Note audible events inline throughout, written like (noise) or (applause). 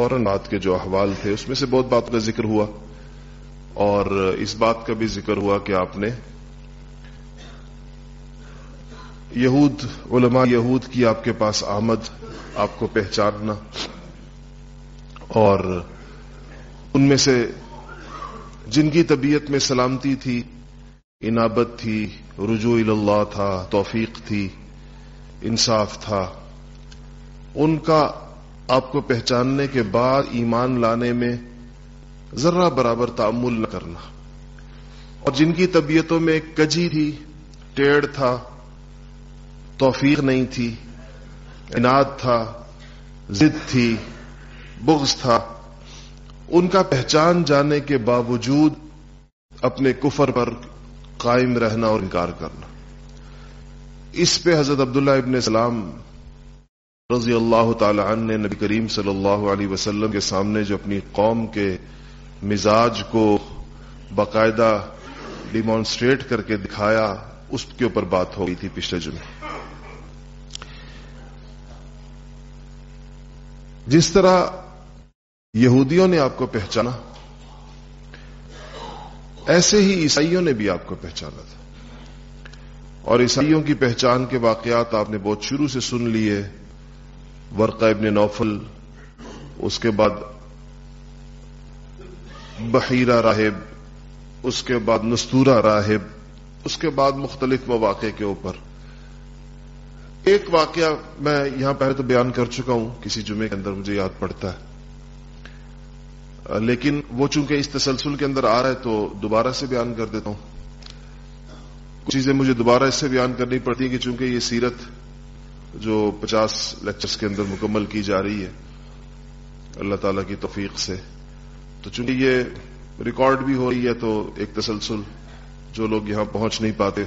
فوراً بات کے جو احوال تھے، اس میں سے بہت بات کا ذکر ہوا۔ اور اس بات کا بھی ذکر ہوا کہ آپ نے یہود، علماء یہود کی آپ کے پاس آمد، آپ کو پہچاننا۔ اور ان میں سے جن کی طبیعت میں سلامتی تھی، انابت تھی، رجوع اللہ تھا، توفیق تھی، انصاف تھا، ان کا آپ کو پہچاننے کے بعد ایمان لانے میں ذرہ برابر تعمل نہ کرنا۔ اور جن کی طبیعتوں میں کجی تھی، ٹیڑھ تھا، توفیق نہیں تھی، اناد تھا، ضد تھی، بغض تھا، ان کا پہچان جانے کے باوجود اپنے کفر پر قائم رہنا اور انکار کرنا۔ اس پہ حضرت عبداللہ ابن سلام رضی اللہ تعالی عنہ نے نبی کریم صلی اللہ علیہ وسلم کے سامنے جو اپنی قوم کے مزاج کو باقاعدہ ڈیمانسٹریٹ کر کے دکھایا، اس کے اوپر بات ہو گئی تھی پچھلے جمعے۔ جس طرح یہودیوں نے آپ کو پہچانا، ایسے ہی عیسائیوں نے بھی آپ کو پہچانا تھا۔ اور عیسائیوں کی پہچان کے واقعات آپ نے بہت شروع سے سن لیے۔ ورقہ ابن نوفل، اس کے بعد بحیرہ راہب، اس کے بعد نستورہ راہب، اس کے بعد مختلف مواقع کے اوپر۔ ایک واقعہ میں یہاں پہلے تو بیان کر چکا ہوں، کسی جمعے کے اندر مجھے یاد پڑتا ہے۔ لیکن وہ چونکہ اس تسلسل کے اندر آ رہا ہے تو دوبارہ سے بیان کر دیتا ہوں۔ کچھ چیزیں مجھے دوبارہ اس سے بیان کرنی پڑتی ہیں کہ چونکہ یہ سیرت جو پچاس لیکچرز کے اندر مکمل کی جا رہی ہے، اللہ تعالی کی توفیق سے۔ تو چونکہ یہ ریکارڈ بھی ہو رہی ہے تو ایک تسلسل جو لوگ یہاں پہنچ نہیں پاتے،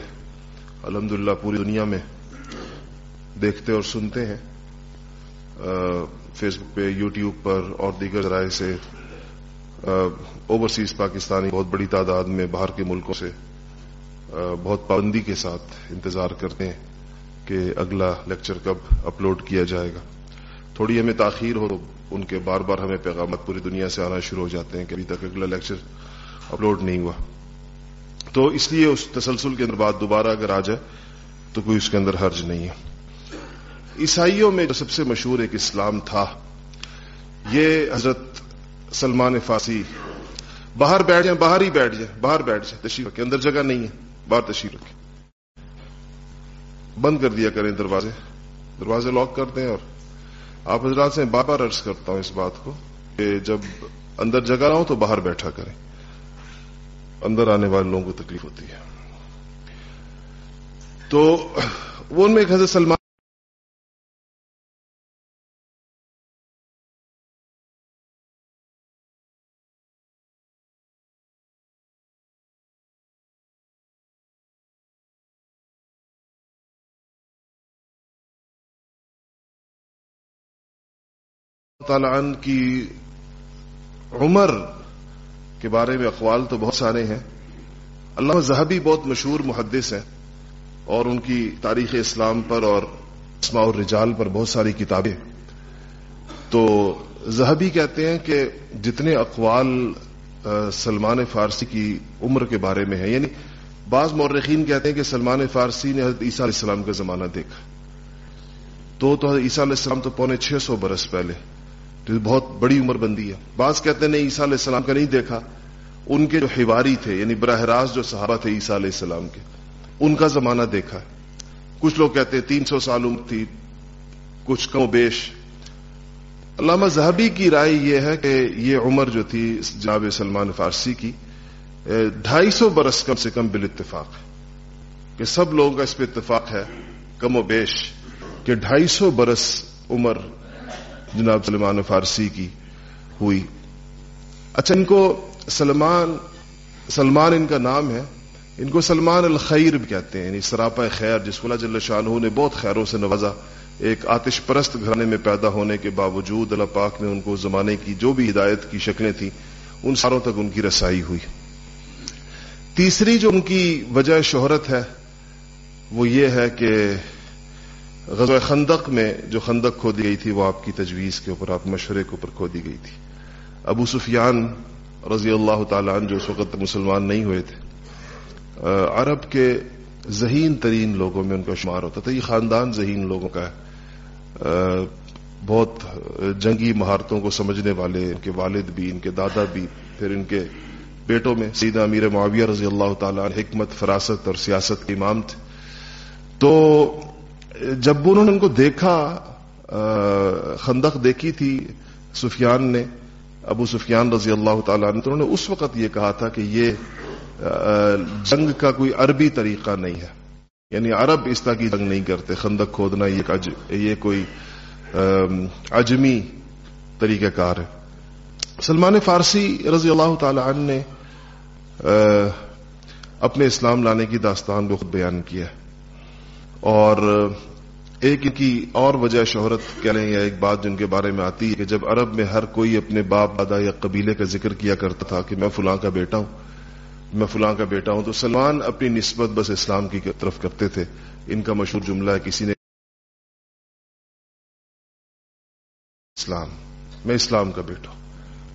الحمدللہ پوری دنیا میں دیکھتے اور سنتے ہیں۔ فیس بک پہ یوٹیوب پر اور دیگر ذرائع سے اوورسیز پاکستانی بہت بڑی تعداد میں باہر کے ملکوں سے بہت پابندی کے ساتھ انتظار کرتے ہیں۔ کہ اگلا لیکچر کب اپلوڈ کیا جائے گا۔ تھوڑی ہمیں تاخیر ہو ان کے بار بار ہمیں پیغامات پوری دنیا سے آنا شروع ہو جاتے ہیں کہ ابھی تک اگلا لیکچر اپلوڈ نہیں ہوا۔ تو اس لیے اس تسلسل کے اندر بات دوبارہ اگر آ جائے تو کوئی اس کے اندر حرج نہیں ہے۔ عیسائیوں میں جو سب سے مشہور ایک اسلام تھا، یہ حضرت سلمان فاسی باہر بیٹھ جائیں، باہر ہی بیٹھ جائیں، باہر بیٹھ جائیں، تشریف رکھیں، اندر جگہ نہیں ہے، باہر تشریف رکھیں۔ بند کر دیا کریں دروازے۔ دروازے لاک کر دیں اور آپ حضرات سے بار بار عرض کرتا ہوں اس بات کو کہ جب اندر جگہ نہ ہو تو باہر بیٹھا کریں۔ اندر آنے والے لوگوں کو تکلیف ہوتی ہے۔ تو وہ ان میں ایک حضرت سلمان تعالی کی عمر کے بارے میں اقوال تو بہت سارے ہیں۔ اللہ زہبی بہت مشہور محدث ہیں اور ان کی تاریخ اسلام پر اور اسماع الرجال پر بہت ساری کتابیں۔ تو زہبی کہتے ہیں کہ جتنے اقوال سلمان فارسی کی عمر کے بارے میں ہیں۔ یعنی بعض مورخین کہتے ہیں کہ سلمان فارسی نے حضرت عیسیٰ علیہ السلام کا زمانہ دیکھا۔ تو تو حضرت عیسیٰ علیہ السلام تو پونے چھ سو برس پہلے۔ تو بہت بڑی عمر بندی ہے۔ بعض کہتے ہیں، نہیں، عیسیٰ علیہ السلام کا نہیں دیکھا۔ ان کے جو حواری تھے یعنی براہ راست جو صحابہ تھے عیسیٰ علیہ السلام کے، ان کا زمانہ دیکھا کچھ لوگ کہتے ہیں، تین سو سال عمر تھی، کچھ کم و بیش۔ علامہ زہبی کی رائے یہ ہے کہ یہ عمر جو تھی جناب سلمان فارسی کی ڈھائی سو برس کم سے کم بال اتفاق کہ سب لوگوں کا اس پہ اتفاق ہے، کم و بیش، کہ ڈھائی سو برس عمر جناب سلمان فارسی کی ہوئی۔ اچھا ان کو سلمان سلمان ان کا نام ہے۔ ان کو سلمان الخیر بھی کہتے ہیں یعنی سراپا خیر، جس کو اللہ جل شاہ نے بہت خیروں سے نوازا۔ ایک آتش پرست گھرانے میں پیدا ہونے کے باوجود اللہ پاک نے ان کو زمانے کی جو بھی ہدایت کی شکلیں تھیں، ان ساروں تک ان کی رسائی ہوئی۔ تیسری جو ان کی وجہ شہرت ہے، وہ یہ ہے کہ غزوہ خندق میں جو خندق کھودی گئی تھی وہ آپ کی تجویز کے اوپر، آپ مشورے کے اوپر کھودی گئی تھی۔ ابو سفیان رضی اللہ تعالیٰ عنہ جو اس وقت مسلمان نہیں ہوئے تھے عرب کے ذہین ترین لوگوں میں ان کا شمار ہوتا تھا۔ یہ خاندان ذہین لوگوں کا ہے۔ بہت جنگی مہارتوں کو سمجھنے والے، ان کے والد بھی، ان کے دادا بھی، پھر ان کے بیٹوں میں سیدہ امیر معاویہ رضی اللہ تعالیٰ حکمت، فراست اور سیاست کے امام تھے۔ تو جب انہوں نے ان کو دیکھا خندق دیکھی تھی سفیان نے، ابو سفیان رضی اللہ تعالیٰ نے تو انہوں نے اس وقت یہ کہا تھا کہ یہ جنگ کا کوئی عربی طریقہ نہیں ہے۔ یعنی عرب اس طرح کی جنگ نہیں کرتے، خندق کھودنا یہ کوئی عجمی طریقہ کار ہے۔ سلمان فارسی رضی اللہ تعالی عنہ نے اپنے اسلام لانے کی داستان کو خود بیان کیا اور ایک ان کی اور وجہ شہرت کہہ لیں یا ایک بات جن کے بارے میں آتی ہے کہ جب عرب میں ہر کوئی اپنے باپ، دادا یا قبیلے کا ذکر کیا کرتا تھا کہ میں فلاں کا بیٹا ہوں، میں فلاں کا بیٹا ہوں، تو سلمان اپنی نسبت بس اسلام کی طرف کرتے تھے۔ ان کا مشہور جملہ ہے، کسی نے اسلام، میں اسلام کا بیٹا ہوں۔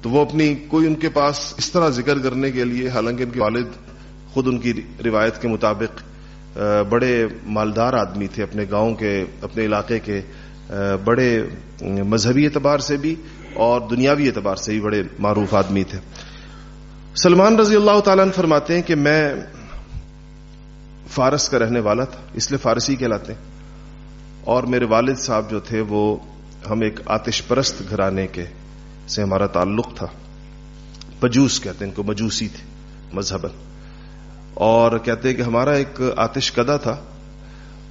تو وہ اپنی کوئی ان کے پاس اس طرح ذکر کرنے کے لیے، حالانکہ ان کے والد خود ان کی روایت کے مطابق بڑے مالدار آدمی تھے اپنے گاؤں کے، اپنے علاقے کے بڑے مذہبی اعتبار سے بھی اور دنیاوی اعتبار سے بھی بڑے معروف آدمی تھے۔ سلمان رضی اللہ تعالیٰ فرماتے ہیں کہ میں فارس کا رہنے والا تھا، اس لیے فارسی کہلاتے ہیں۔ اور میرے والد صاحب جو تھے وہ ہم ایک آتش پرست گھرانے کے سے ہمارا تعلق تھا۔ پجوس کہتے ہیں، ان کو مجوسی تھے مذہبن اور کہتے ہیں کہ ہمارا ایک آتش کدا تھا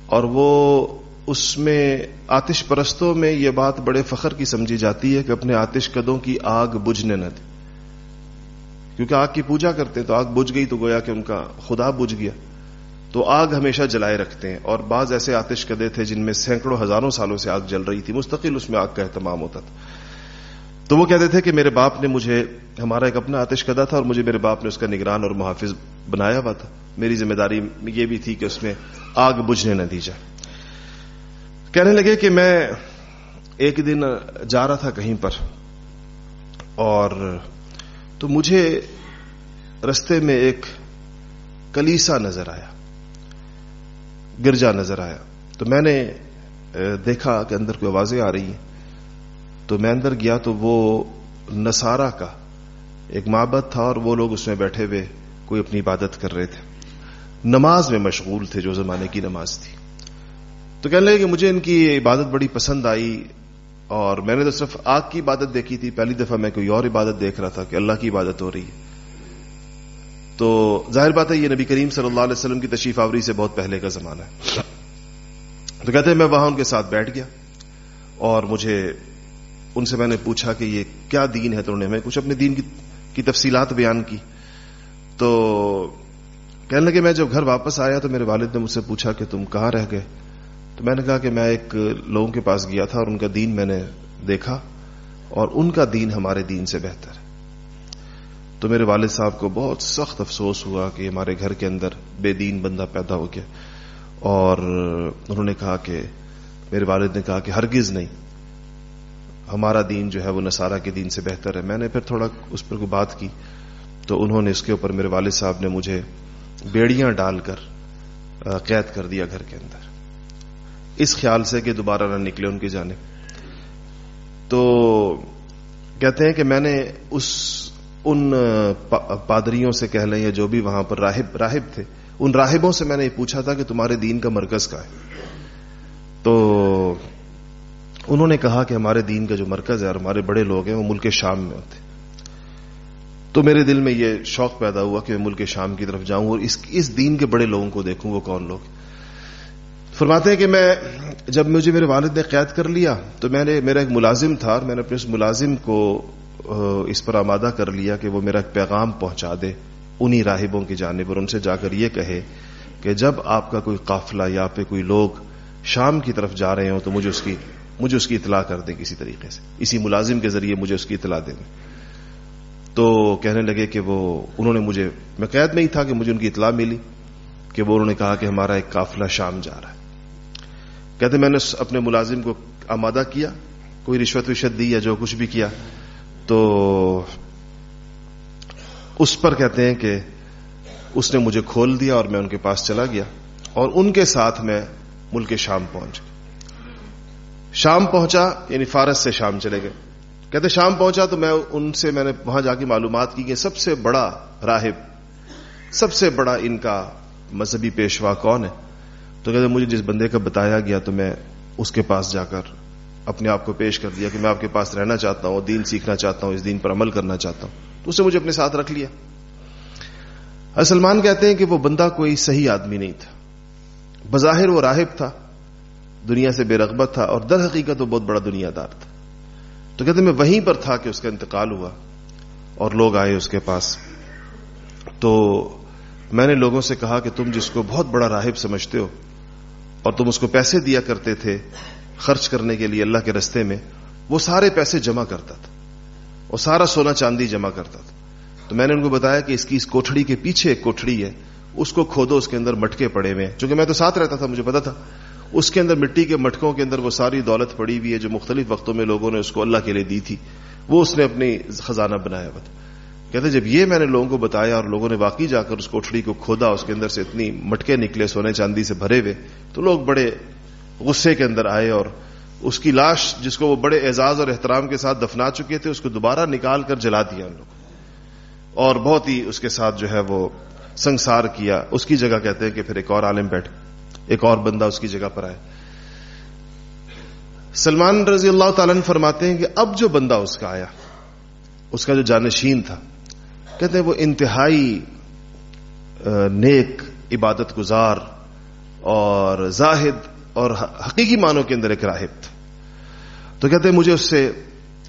اور وہ اس میں آتش پرستوں میں یہ بات بڑے فخر کی سمجھی جاتی ہے کہ اپنے آتش قدوں کی آگ بجھنے نہ دے۔ کیونکہ آگ کی پوجا کرتے ہیں تو آگ بجھ گئی تو گویا کہ ان کا خدا بجھ گیا۔ تو آگ ہمیشہ جلائے رکھتے ہیں اور بعض ایسے آتش کدے تھے جن میں سینکڑوں ہزاروں سالوں سے آگ جل رہی تھی۔ مستقل اس میں آگ کا اہتمام ہوتا تھا۔ تو وہ کہتے تھے کہ میرے باپ نے مجھے، ہمارا ایک اپنا آتش کدا تھا اور مجھے میرے باپ نے اس کا نگران اور محافظ بنایا ہوا تھا۔ میری ذمہ داری یہ بھی تھی کہ اس میں آگ بجھنے نہ دی جائے۔ کہنے لگے کہ میں ایک دن جا رہا تھا کہیں پر اور تو مجھے رستے میں ایک کلیسا نظر آیا، گرجا نظر آیا۔ تو میں نے دیکھا کہ اندر کوئی آوازیں آ رہی ہیں۔ تو میں اندر گیا تو وہ نسارا کا ایک معبت تھا اور وہ لوگ اس میں بیٹھے ہوئے کوئی اپنی عبادت کر رہے تھے۔ نماز میں مشغول تھے جو زمانے کی نماز تھی۔ تو کہنے لگے کہ مجھے ان کی عبادت بڑی پسند آئی اور میں نے تو صرف آگ کی عبادت دیکھی تھی۔ پہلی دفعہ میں کوئی اور عبادت دیکھ رہا تھا کہ اللہ کی عبادت ہو رہی ہے۔ تو ظاہر بات ہے یہ نبی کریم صلی اللہ علیہ وسلم کی تشریف آوری سے بہت پہلے کا زمانہ ہے۔ تو کہتے ہیں میں وہاں ان کے ساتھ بیٹھ گیا اور مجھے ان سے میں نے پوچھا کہ یہ کیا دین ہے تو انہوں نے میں؟ کچھ اپنے دین کی تفصیلات بیان کی۔ تو کہنے لگے، میں جب گھر واپس آیا تو میرے والد نے مجھ سے پوچھا کہ تم کہاں رہ گئے؟ تو میں نے کہا کہ میں ایک لوگوں کے پاس گیا تھا اور ان کا دین میں نے دیکھا اور ان کا دین ہمارے دین سے بہتر ہے۔ تو میرے والد صاحب کو بہت سخت افسوس ہوا کہ ہمارے گھر کے اندر بے دین بندہ پیدا ہو گیا۔ اور انہوں نے کہا کہ میرے والد نے کہا کہ ہرگز نہیں۔ ہمارا دین جو ہے وہ نصارہ کے دین سے بہتر ہے۔ میں نے پھر تھوڑا اس پر کوئی بات کی تو انہوں نے اس کے اوپر میرے والد صاحب نے مجھے بیڑیاں ڈال کر قید کر دیا گھر کے اندر۔ اس خیال سے کہ دوبارہ نہ نکلے ان کی جانب۔ تو کہتے ہیں کہ میں نے اس، ان پادریوں سے کہہ لیں یا جو بھی وہاں پر راہب راہب تھے، ان راہبوں سے میں نے یہ پوچھا تھا کہ تمہارے دین کا مرکز کا ہے؟ تو انہوں نے کہا کہ ہمارے دین کا جو مرکز ہے اور ہمارے بڑے لوگ ہیں وہ ملک شام میں ہوتے تو میرے دل میں یہ شوق پیدا ہوا کہ میں ملک شام کی طرف جاؤں اور اس اس دین کے بڑے لوگوں کو دیکھوں وہ کون لوگ فرماتے ہیں کہ میں جب مجھے میرے والد نے قید کر لیا تو میں نے میرا ایک ملازم تھا اور میں نے اپنے اس ملازم کو اس پر آمادہ کر لیا کہ وہ میرا ایک پیغام پہنچا دے انہی راہبوں کی جانب اور ان سے جا کر یہ کہے کہ جب آپ کا کوئی قافلہ یا پہ کوئی لوگ شام کی طرف جا رہے ہوں تو مجھے اس کی مجھے اس کی اطلاع کر دیں کسی طریقے سے۔ اسی ملازم کے ذریعے مجھے اس کی اطلاع دیں تو کہنے لگے کہ وہ، انہوں نے مجھے، میں قید میں ہی تھا کہ مجھے ان کی اطلاع ملی کہ وہ، انہوں نے کہا کہ ہمارا ایک قافلہ شام جا رہا ہے۔ کہتے میں نے اپنے ملازم کو آمادہ کیا، کوئی رشوت وشت دی یا جو کچھ بھی کیا۔ تو اس پر کہتے ہیں کہ اس نے مجھے کھول دیا اور میں ان کے پاس چلا گیا اور ان کے ساتھ میں ملک شام پہنچ گیا۔ شام پہنچا یعنی فارس سے شام چلے گئے۔ کہتے، شام پہنچا تو میں ان سے میں نے وہاں جا کے معلومات کی کہ سب سے بڑا راہب، سب سے بڑا ان کا مذہبی پیشوا کون ہے۔ تو کہتے، مجھے جس بندے کا بتایا گیا تو میں اس کے پاس جا کر اپنے آپ کو پیش کر دیا کہ میں آپ کے پاس رہنا چاہتا ہوں، دین سیکھنا چاہتا ہوں، اس دین پر عمل کرنا چاہتا ہوں۔ تو اسے مجھے اپنے ساتھ رکھ لیا۔ سلمان کہتے ہیں کہ وہ بندہ کوئی صحیح آدمی نہیں تھا۔ بظاہر وہ راہب تھا۔ دنیا سے بے رغبت تھا اور در حقیقت وہ بہت بڑا دنیا دار تھا۔ تو کہتے میں وہیں پر تھا کہ اس کا انتقال ہوا اور لوگ آئے اس کے پاس۔ تو میں نے لوگوں سے کہا کہ تم جس کو بہت بڑا راہب سمجھتے ہو اور تم اس کو پیسے دیا کرتے تھے خرچ کرنے کے لیے اللہ کے رستے میں، وہ سارے پیسے جمع کرتا تھا اور سارا سونا چاندی جمع کرتا تھا۔ تو میں نے ان کو بتایا کہ اس کی اس کوٹڑی کے پیچھے ایک کوٹڑی ہے، اس کو کھودو، اس کے اندر مٹکے پڑے ہوئے چونکہ میں تو ساتھ رہتا تھا، مجھے پتا تھا۔ اس کے اندر مٹی کے مٹکوں کے اندر وہ ساری دولت پڑی ہوئی ہے جو مختلف وقتوں میں لوگوں نے اس کو اللہ کے لیے دی تھی۔ وہ اس نے اپنی خزانہ بنایا ہوا تھا۔ کہتے جب یہ میں نے لوگوں کو بتایا اور لوگوں نے واقعی جا کر اس کوٹڑی کو کھودا، اس کے اندر سے اتنی مٹکے نکلے، سونے چاندی سے بھرے ہوئے، تو لوگ بڑے غصے کے اندر آئے اور اس کی لاش جس کو وہ بڑے اعزاز اور احترام کے ساتھ دفنا چکے تھے، اس کو دوبارہ نکال کر جلا دیا ان لوگوں اور بہت ہی اس کے ساتھ جو ہے وہ سنسار کیا۔ اس کی جگہ کہتے ہیں کہ پھر ایک اور عالم بیٹھ ایک اور بندہ اس کی جگہ پر آئے۔ سلمان رضی اللہ تعالیٰ نے فرماتے ہیں کہ اب جو بندہ اس کا آیا، اس کا جو جانشین تھا، کہتے ہیں وہ انتہائی نیک، عبادت گزار اور زاہد اور حقیقی معنوں کے اندر ایک راہب تھا۔ تو کہتے ہیں مجھے اس سے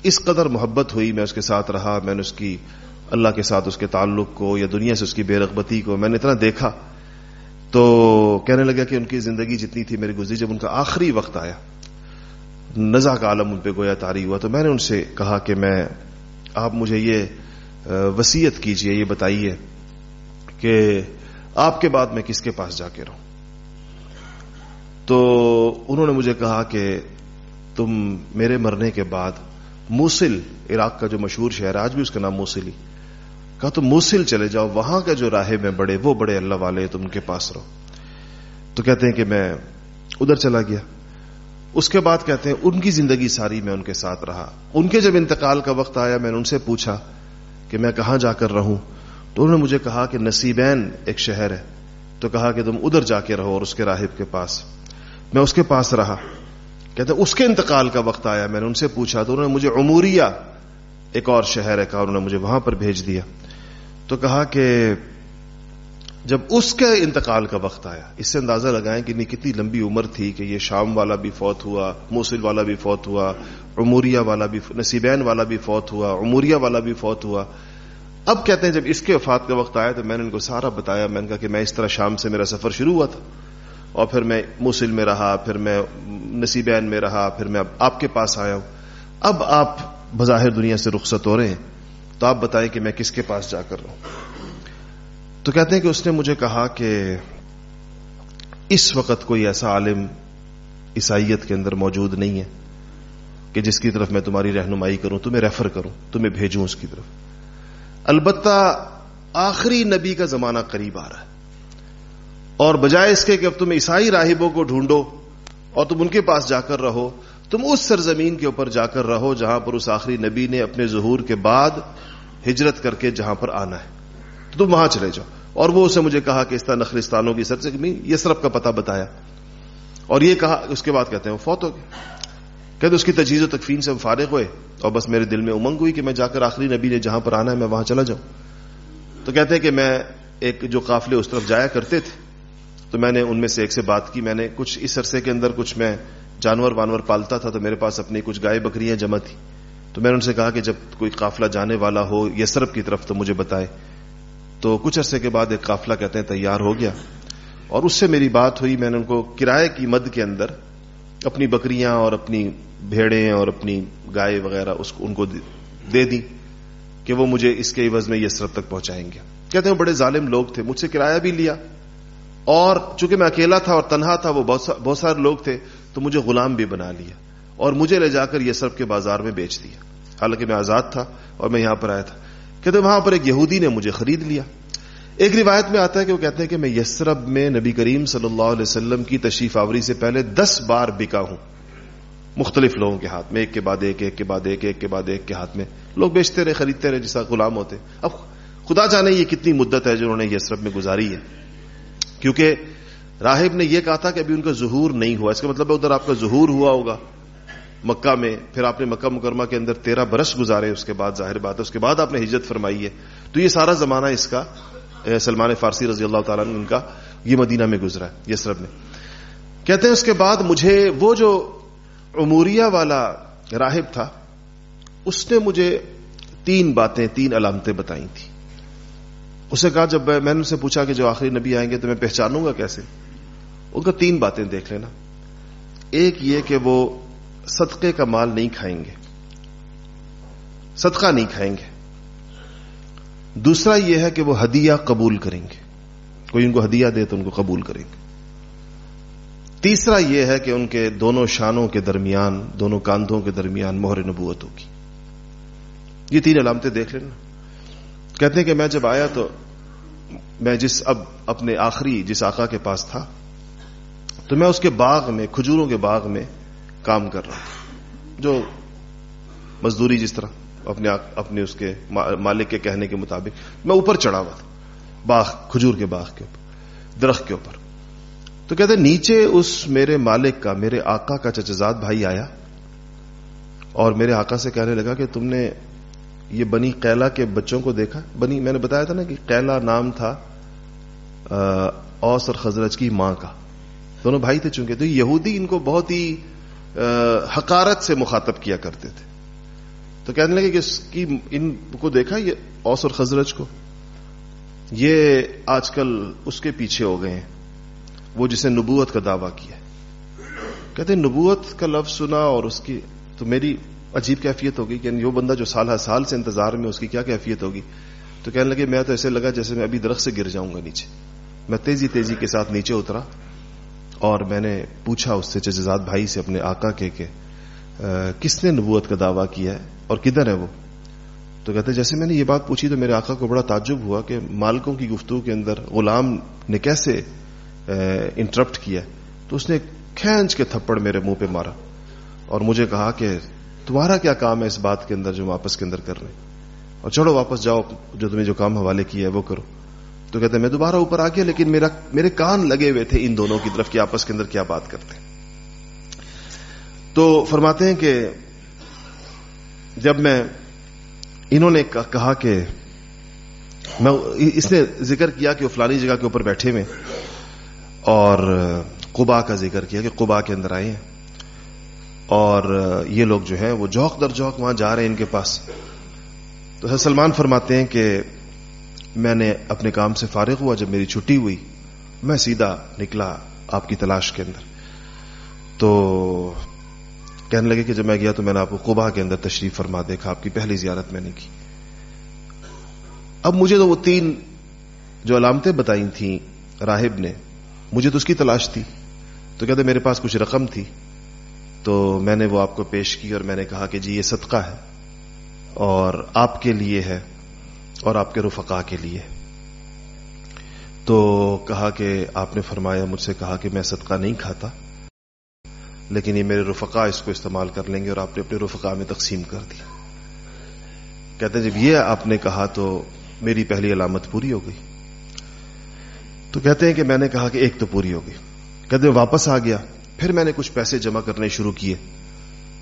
اس قدر محبت ہوئی، میں اس کے ساتھ رہا، میں نے اس کی اللہ کے ساتھ اس کے تعلق کو یا دنیا سے اس کی بے رغبتی کو میں نے اتنا دیکھا تو کہنے لگا کہ ان کی زندگی جتنی تھی میری گزری، جب ان کا آخری وقت آیا، نزا کا عالم ان پہ گویا تاری ہوا، تو میں نے ان سے کہا کہ میں، آپ مجھے یہ وسیعت کیجیے، یہ بتائیے کہ آپ کے بعد میں کس کے پاس جا کے رہوں۔ تو انہوں نے مجھے کہا کہ تم میرے مرنے کے بعد موسل عراق کا جو مشہور شہر آج بھی اس کا نام موسل ہی کہا تو موسل چلے جاؤ، وہاں کا جو راہے میں بڑے، وہ بڑے اللہ والے تم ان کے پاس رہو۔ تو کہتے ہیں کہ میں ادھر چلا گیا۔ اس کے بعد کہتے ہیں، ان کی زندگی ساری میں ان کے ساتھ رہا۔ ان کے جب انتقال کا وقت آیا، میں نے ان سے پوچھا کہ میں کہاں جا کر رہوں؟ تو انہوں نے مجھے کہا کہ نصیبین ایک شہر ہے۔ تو کہا کہ تم ادھر جا کے رہو اور اس کے راہب کے پاس۔ میں اس کے پاس رہا۔ کہتے اس کے انتقال کا وقت آیا، میں نے ان سے پوچھا۔ تو انہوں نے مجھے عموریا ایک اور شہر ہے، کہا، انہوں نے مجھے وہاں پر بھیج دیا۔ تو کہا کہ جب اس کے انتقال کا وقت آیا، اس سے اندازہ لگائیں کہ نہیں، کتنی لمبی عمر تھی کہ یہ شام والا بھی فوت ہوا موسل والا بھی فوت ہوا عموریا والا بھی، نصیبین والا بھی فوت ہوا عموریا والا بھی فوت ہوا۔ اب کہتے ہیں جب اس کے وفات کا وقت آیا تو میں نے ان کو سارا بتایا، میں نے کہا کہ میں اس طرح شام سے میرا سفر شروع ہوا تھا۔ اور پھر میں موسل میں رہا، پھر میں نصیبین میں رہا، پھر میں آپ کے پاس آیا ہوں۔ اب آپ بظاہر دنیا سے رخصت ہو رہے ہیں۔ تو آپ بتائیں کہ میں کس کے پاس جا کر رہا ہوں۔ تو کہتے ہیں کہ اس نے مجھے کہا کہ اس وقت کوئی ایسا عالم عیسائیت کے اندر موجود نہیں ہے کہ جس کی طرف میں تمہاری رہنمائی کروں، تمہیں ریفر کروں، تمہیں بھیجوں اس کی طرف۔ البتہ آخری نبی کا زمانہ قریب آ رہا ہے۔ اور بجائے اس کے کہ اب تم عیسائی راہبوں کو ڈھونڈو اور تم ان کے پاس جا کر رہو، تم اس سرزمین کے اوپر جا کر رہو جہاں پر اس آخری نبی نے اپنے ظہور کے بعد ہجرت کر کے جہاں پر آنا ہے۔ تو تم وہاں چلے جاؤ۔ اور وہ اسے مجھے کہا کہ اس طرح نخلستانوں کی سر یہ سرف کا پتہ بتایا۔ اور یہ کہا، اس کے بعد کہتے ہیں، وہ فوت ہو گئے۔ کہتے اس کی تجیز و تکفین سے ہم فارغ ہوئے۔ اور بس میرے دل میں امنگ ہوئی کہ میں جا کر آخری نبی نے جہاں پر آنا ہے، میں وہاں چلا جاؤں۔ تو کہتے ہیں کہ میں ایک جو قافلے اس طرف جایا کرتے تھے، تو میں نے ان میں سے ایک سے بات کی۔ میں نے کچھ اس عرصے کے اندر کچھ میں جانور وانور پالتا تھا، تو میرے پاس اپنی کچھ گائے بکریاں جمع تھی تو میں نے ان سے کہا کہ جب کوئی قافلہ جانے والا ہو یسرف کی طرف تو مجھے بتائے۔ تو کچھ عرصے کے بعد ایک قافلہ کہتے ہیں تیار ہو گیا۔ اور اس سے میری بات ہوئی، میں نے ان کو کرائے کی مد کے اندر اپنی بکریاں اور اپنی بھیڑیں اور اپنی گائے وغیرہ اس کو ان کو دے دی کہ وہ مجھے اس کے عوض میں یسرف تک پہنچائیں گے۔ کہتے ہیں بڑے ظالم لوگ تھے، مجھ سے کرایہ بھی لیا۔ اور چونکہ میں اکیلا تھا اور تنہا تھا، وہ بہت سارے لوگ تھے، تو مجھے غلام بھی بنا لیا۔ اور مجھے لے جا کر یہ سرب کے بازار میں بیچ دیا۔ حالانکہ میں آزاد تھا اور میں یہاں پر آیا تھا کہتے وہاں پر ایک یہودی نے مجھے خرید لیا۔ ایک روایت میں آتا ہے کہ وہ کہتے ہیں کہ میں یسرب میں نبی کریم صلی اللہ علیہ وسلم کی تشریف آوری سے پہلے دس بار بکا ہوں۔ مختلف لوگوں کے ہاتھ میں، ایک کے بعد ایک ایک کے بعد ایک ایک کے بعد ایک کے ہاتھ میں۔ لوگ بیچتے رہے، خریدتے رہے، جیسا غلام ہوتے۔ اب خدا جانے یہ کتنی مدت ہے جو انہوں نے یسرب میں گزاری ہے۔ کیونکہ راہب نے یہ کہا تھا کہ ابھی ان کا ظہور نہیں ہوا۔ اس کا مطلب ہے ادھر آپ کا ظہور ہوا ہوگا۔ مکہ میں، پھر آپ نے مکہ مکرمہ کے اندر تیرہ برس گزارے، اس کے بعد ظاہر بات ہے، اس کے بعد آپ نے ہجرت فرمائی ہے۔ تو یہ سارا زمانہ اس کا سلمان فارسی رضی اللہ تعالیٰ نے ان کا یہ مدینہ میں گزرا ہے یسرب میں کہتے ہیں اس کے بعد مجھے وہ جو عموریہ والا راہب تھا، اس نے مجھے تین باتیں، تین علامتیں بتائی تھی۔ اسے کہا، جب میں نے اسے پوچھا کہ جو آخری نبی آئیں گے تو میں پہچانوں گا کیسے؟ ان کا تین باتیں دیکھ لینا۔ ایک یہ کہ وہ صدقے کا مال نہیں کھائیں گے۔ صدقہ نہیں کھائیں گے۔ دوسرا یہ ہے کہ وہ ہدیہ قبول کریں گے۔ کوئی ان کو ہدیہ دے تو ان کو قبول کریں گے۔ تیسرا یہ ہے کہ ان کے دونوں شانوں کے درمیان، دونوں کاندھوں کے درمیان مہر نبوت ہوگی۔ یہ تین علامتیں دیکھ لینا۔ کہتے ہیں کہ میں جب آیا تو میں جس اب اپنے آخری، جس آقا کے پاس تھا، تو میں اس کے باغ میں، کھجوروں کے باغ میں کام کر رہا تھا۔ جو مزدوری جس طرح اپنے اپنے اس کے مالک کے کہنے کے مطابق میں اوپر چڑھا ہوا تھا، باغ، کھجور کے باغ کے اوپر، درخت کے اوپر۔ تو کہتے نیچے اس میرے مالک کا، میرے آقا کا چچزاد بھائی آیا اور میرے آقا سے کہنے لگا کہ تم نے یہ بنی قیلا کے بچوں کو دیکھا؟ بنی، میں نے بتایا تھا نا کہ قیلا نام تھا اوس اور خزرج کی ماں کا۔ دونوں بھائی تھے چونکہ۔ تو یہودی ان کو بہت ہی حقارت سے مخاطب کیا کرتے تھے۔ تو کہنے لگے کہ اس کی، ان کو دیکھا یہ اوس اور خزرج کو؟ یہ آج کل اس کے پیچھے ہو گئے ہیں۔ وہ جسے نبوت کا دعویٰ کیا کہتے نبوت کا لفظ سنا اور اس کی، تو میری عجیب کیفیت ہوگی کہ یعنی وہ بندہ جو سال ہر سال سے انتظار میں اس کی کیا کیفیت ہوگی؟ تو کہنے لگے، میں تو ایسے لگا جیسے میں ابھی درخت سے گر جاؤں گا نیچے۔ میں تیزی تیزی کے ساتھ نیچے اترا۔ اور میں نے پوچھا اس سے جزاد بھائی سے اپنے آقا کے کہ کس نے نبوت کا دعویٰ کیا ہے اور کدھر ہے وہ؟ تو کہتے جیسے میں نے یہ بات پوچھی تو میرے آقا کو بڑا تعجب ہوا کہ مالکوں کی گفتگو کے اندر غلام نے کیسے انٹرپٹ کیا تو اس نے کھینچ کے تھپڑ میرے منہ پہ مارا اور مجھے کہا کہ، تمہارا کیا کام ہے اس بات کے اندر جو واپس کے اندر کر رہے اور چلو واپس جاؤ، جو تمہیں جو کام حوالے کیا ہے وہ کرو۔ تو کہتے میں دوبارہ اوپر آ گیا، لیکن میرا میرے کان لگے ہوئے تھے ان دونوں کی طرف کہ آپس کے اندر کیا بات کرتے تو فرماتے ہیں کہ جب میں انہوں نے کہا کہ میں اس نے ذکر کیا کہ وہ فلانی جگہ کے اوپر بیٹھے ہوئے اور قبا کا ذکر کیا کہ قبا کے اندر آئے ہیں اور یہ لوگ جو ہیں وہ جوک در جوک وہاں جا رہے ہیں ان کے پاس۔ تو سلمان فرماتے ہیں کہ میں نے اپنے کام سے فارغ ہوا جب میری چھٹی ہوئی، میں سیدھا نکلا آپ کی تلاش کے اندر۔ تو کہنے لگے کہ جب میں گیا تو میں نے آپ کو قبا کے اندر تشریف فرما دیکھا، آپ کی پہلی زیارت میں نے کی۔ اب مجھے تو وہ تین جو علامتیں بتائی تھیں راہب نے، مجھے تو اس کی تلاش تھی۔ تو کہتے میرے پاس کچھ رقم تھی۔ تو میں نے وہ آپ کو پیش کی اور میں نے کہا کہ جی یہ صدقہ ہے اور آپ کے لیے ہے۔ اور آپ کے رفقا کے لیے۔ تو کہا کہ آپ نے فرمایا، مجھ سے کہا کہ میں صدقہ نہیں کھاتا، لیکن یہ میرے رفقا اس کو استعمال کر لیں گے اور آپ نے اپنے رفقا میں تقسیم کر دی۔ کہتے ہیں، جب یہ آپ نے کہا تو میری پہلی علامت پوری ہو گئی۔ تو کہتے ہیں کہ میں نے کہا کہ ایک تو پوری ہو گئی۔ کہتے ہیں، واپس آ گیا۔ پھر میں نے کچھ پیسے جمع کرنے شروع کیے۔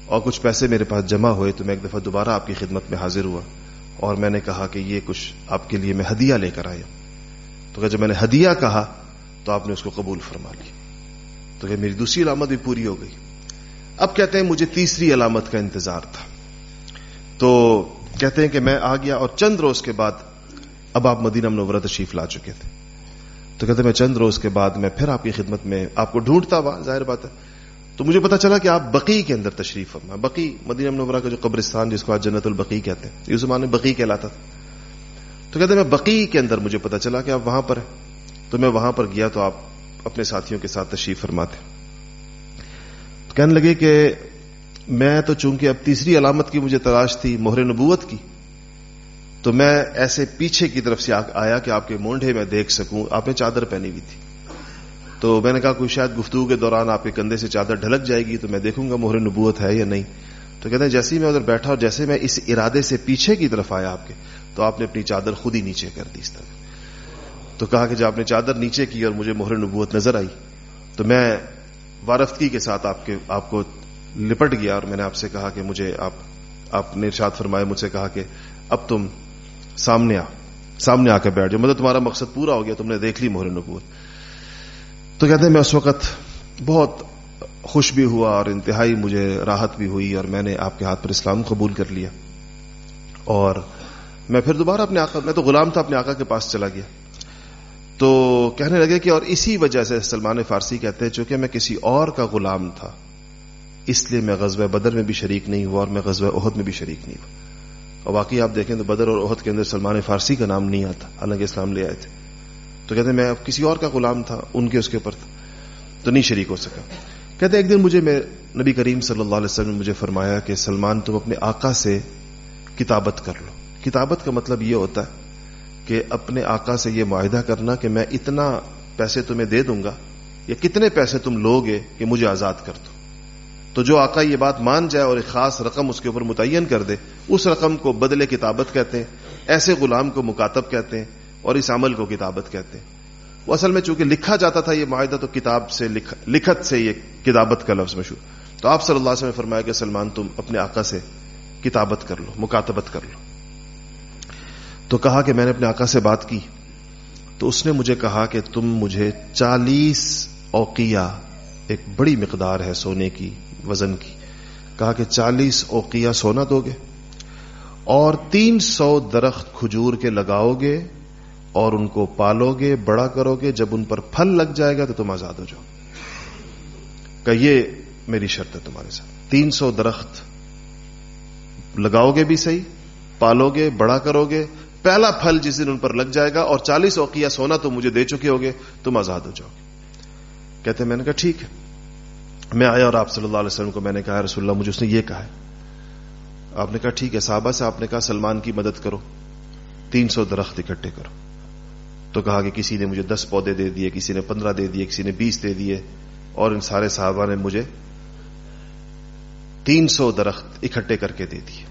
اور کچھ پیسے میرے پاس جمع ہوئے تو میں ایک دفعہ دوبارہ آپ کی خدمت میں حاضر ہوا۔ اور میں نے کہا کہ یہ کچھ آپ کے لیے میں ہدیہ لے کر آیا تو کہ جب میں نے ہدیہ کہا تو آپ نے اس کو قبول فرما لی تو کہ میری دوسری علامت بھی پوری ہو گئی۔ اب کہتے ہیں مجھے تیسری علامت کا انتظار تھا۔ تو کہتے ہیں کہ میں آ گیا اور چند روز کے بعد اب آپ مدینہ منورہ تشریف لا چکے تھے۔ تو کہتے میں چند روز کے بعد میں پھر آپ کی خدمت میں آپ کو ڈھونڈتا ہوا، ظاہر بات ہے تو مجھے پتا چلا کہ آپ بقی کے اندر تشریف فرما. بقی، مدینہ منورہ کا جو قبرستان جس کو آج جنت البقی کہتے ہیں یہ زمانے بقی کہلاتا تھا. تو کہتے میں بقی کے اندر مجھے پتا چلا کہ آپ وہاں پر ہیں. تو میں وہاں پر گیا تو آپ اپنے ساتھیوں کے ساتھ تشریف فرماتے تو کہنے لگے کہ میں تو چونکہ اب تیسری علامت کی مجھے تلاش تھی، مہر نبوت کی، تو میں ایسے پیچھے کی طرف سے آیا کہ آپ کے مونڈے میں دیکھ سکوں، آپ نے چادر پہنی ہوئی تھی. تو میں نے کہا کوئی شاید گفتگو کے دوران آپ کے کندھے سے چادر ڈھلک جائے گی تو میں دیکھوں گا مہر نبوت ہے یا نہیں۔ تو کہتے ہیں جیسے ہی میں ادھر بیٹھا اور جیسے میں اس ارادے سے پیچھے کی طرف آیا آپ کے، تو آپ نے اپنی چادر خود ہی نیچے کر دی اس طرح۔ تو کہا کہ جب آپ نے چادر نیچے کی اور مجھے مہر نبوت نظر آئی، تو میں وارفتگی کے ساتھ آپ کے، آپ کو لپٹ گیا اور میں نے آپ سے کہا کہ مجھے آپ آپ نے ارشاد فرمائے مجھ سے کہا کہ اب تم سامنے آ سامنے آ کے بیٹھ جاؤ۔ مطلب تمہارا مقصد پورا ہو گیا، تم نے دیکھ لی مہر نبوت۔ تو کہتے ہیں میں اس وقت بہت خوش بھی ہوا اور انتہائی مجھے راحت بھی ہوئی اور میں نے آپ کے ہاتھ پر اسلام قبول کر لیا اور میں پھر دوبارہ اپنے آقا میں تو غلام تھا، اپنے آقا کے پاس چلا گیا۔ تو کہنے لگے کہ اور اسی وجہ سے سلمان فارسی کہتے ہیں، چونکہ میں کسی اور کا غلام تھا، اس لیے میں غزوہ بدر میں بھی شریک نہیں ہوا اور میں غزوہ عہد میں بھی شریک نہیں ہوا۔ اور واقعی آپ دیکھیں تو بدر اور عہد کے اندر سلمان فارسی کا نام نہیں آتا، حالانکہ اسلام لے آئے تھے۔ تو کہتے ہیں، میں کسی اور کا غلام تھا، ان کے اس کے اوپر تھا تو نہیں شریک ہو سکا۔ کہتے ایک دن مجھے نبی کریم صلی اللہ علیہ وسلم نے مجھے فرمایا کہ سلمان، تم اپنے آقا سے کتابت کر لو۔ کتابت کا مطلب یہ ہوتا ہے کہ اپنے آقا سے یہ معاہدہ کرنا کہ میں اتنا پیسے تمہیں دے دوں گا یا کتنے پیسے تم لو گے کہ مجھے آزاد کر دو۔ تو جو آقا یہ بات مان جائے اور ایک خاص رقم اس کے اوپر متعین کر دے، اس رقم کو بدلے کتابت کہتے ہیں، ایسے غلام کو مکاتب کہتے ہیں اور اس عمل کو کتابت کہتے ہیں۔ وہ اصل میں چونکہ لکھا جاتا تھا یہ معاہدہ، تو کتاب سے لکھت سے یہ کتابت کا لفظ مشہور۔ تو آپ صلی اللہ علیہ وسلم نے فرمایا کہ سلمان، تم اپنے آقا سے کتابت کر لو، مکاتبت کر لو۔ تو کہا کہ میں نے اپنے آقا سے بات کی۔ تو اس نے مجھے کہا کہ تم مجھے چالیس اوقیہ ایک بڑی مقدار ہے سونے کی، وزن کی۔ کہا کہ چالیس اوقیہ سونا دو گے اور تین سو درخت کھجور کے لگاؤ گے۔ اور ان کو پالو گے بڑا کرو گے جب ان پر پھل لگ جائے گا تو تم آزاد ہو جاؤ۔ کہ یہ میری شرط ہے تمہارے ساتھ۔ تین سو درخت لگاؤ گے بھی صحیح پالو گے بڑا کرو گے پہلا پھل جس دن ان پر لگ جائے گا اور چالیس اوقیہ سونا تو مجھے دے چکے ہوگے، تم آزاد ہو جاؤ۔ گے کہتے میں نے کہا، ٹھیک ہے۔ میں آیا اور آپ صلی اللہ علیہ وسلم کو میں نے کہا رسول اللہ، مجھے اس نے یہ کہا ہے۔ آپ نے کہا، ٹھیک ہے، صحابہ سے آپ نے کہا، سلمان کی مدد کرو۔ تین سو درخت اکٹھے کرو۔ تو کہا کہ کسی نے مجھے دس پودے دے دیے، کسی نے پندرہ دے دیے، کسی نے بیس دے دیے، اور ان سارے صحابہ نے مجھے تین سو درخت اکٹھے کر کے دے دیے۔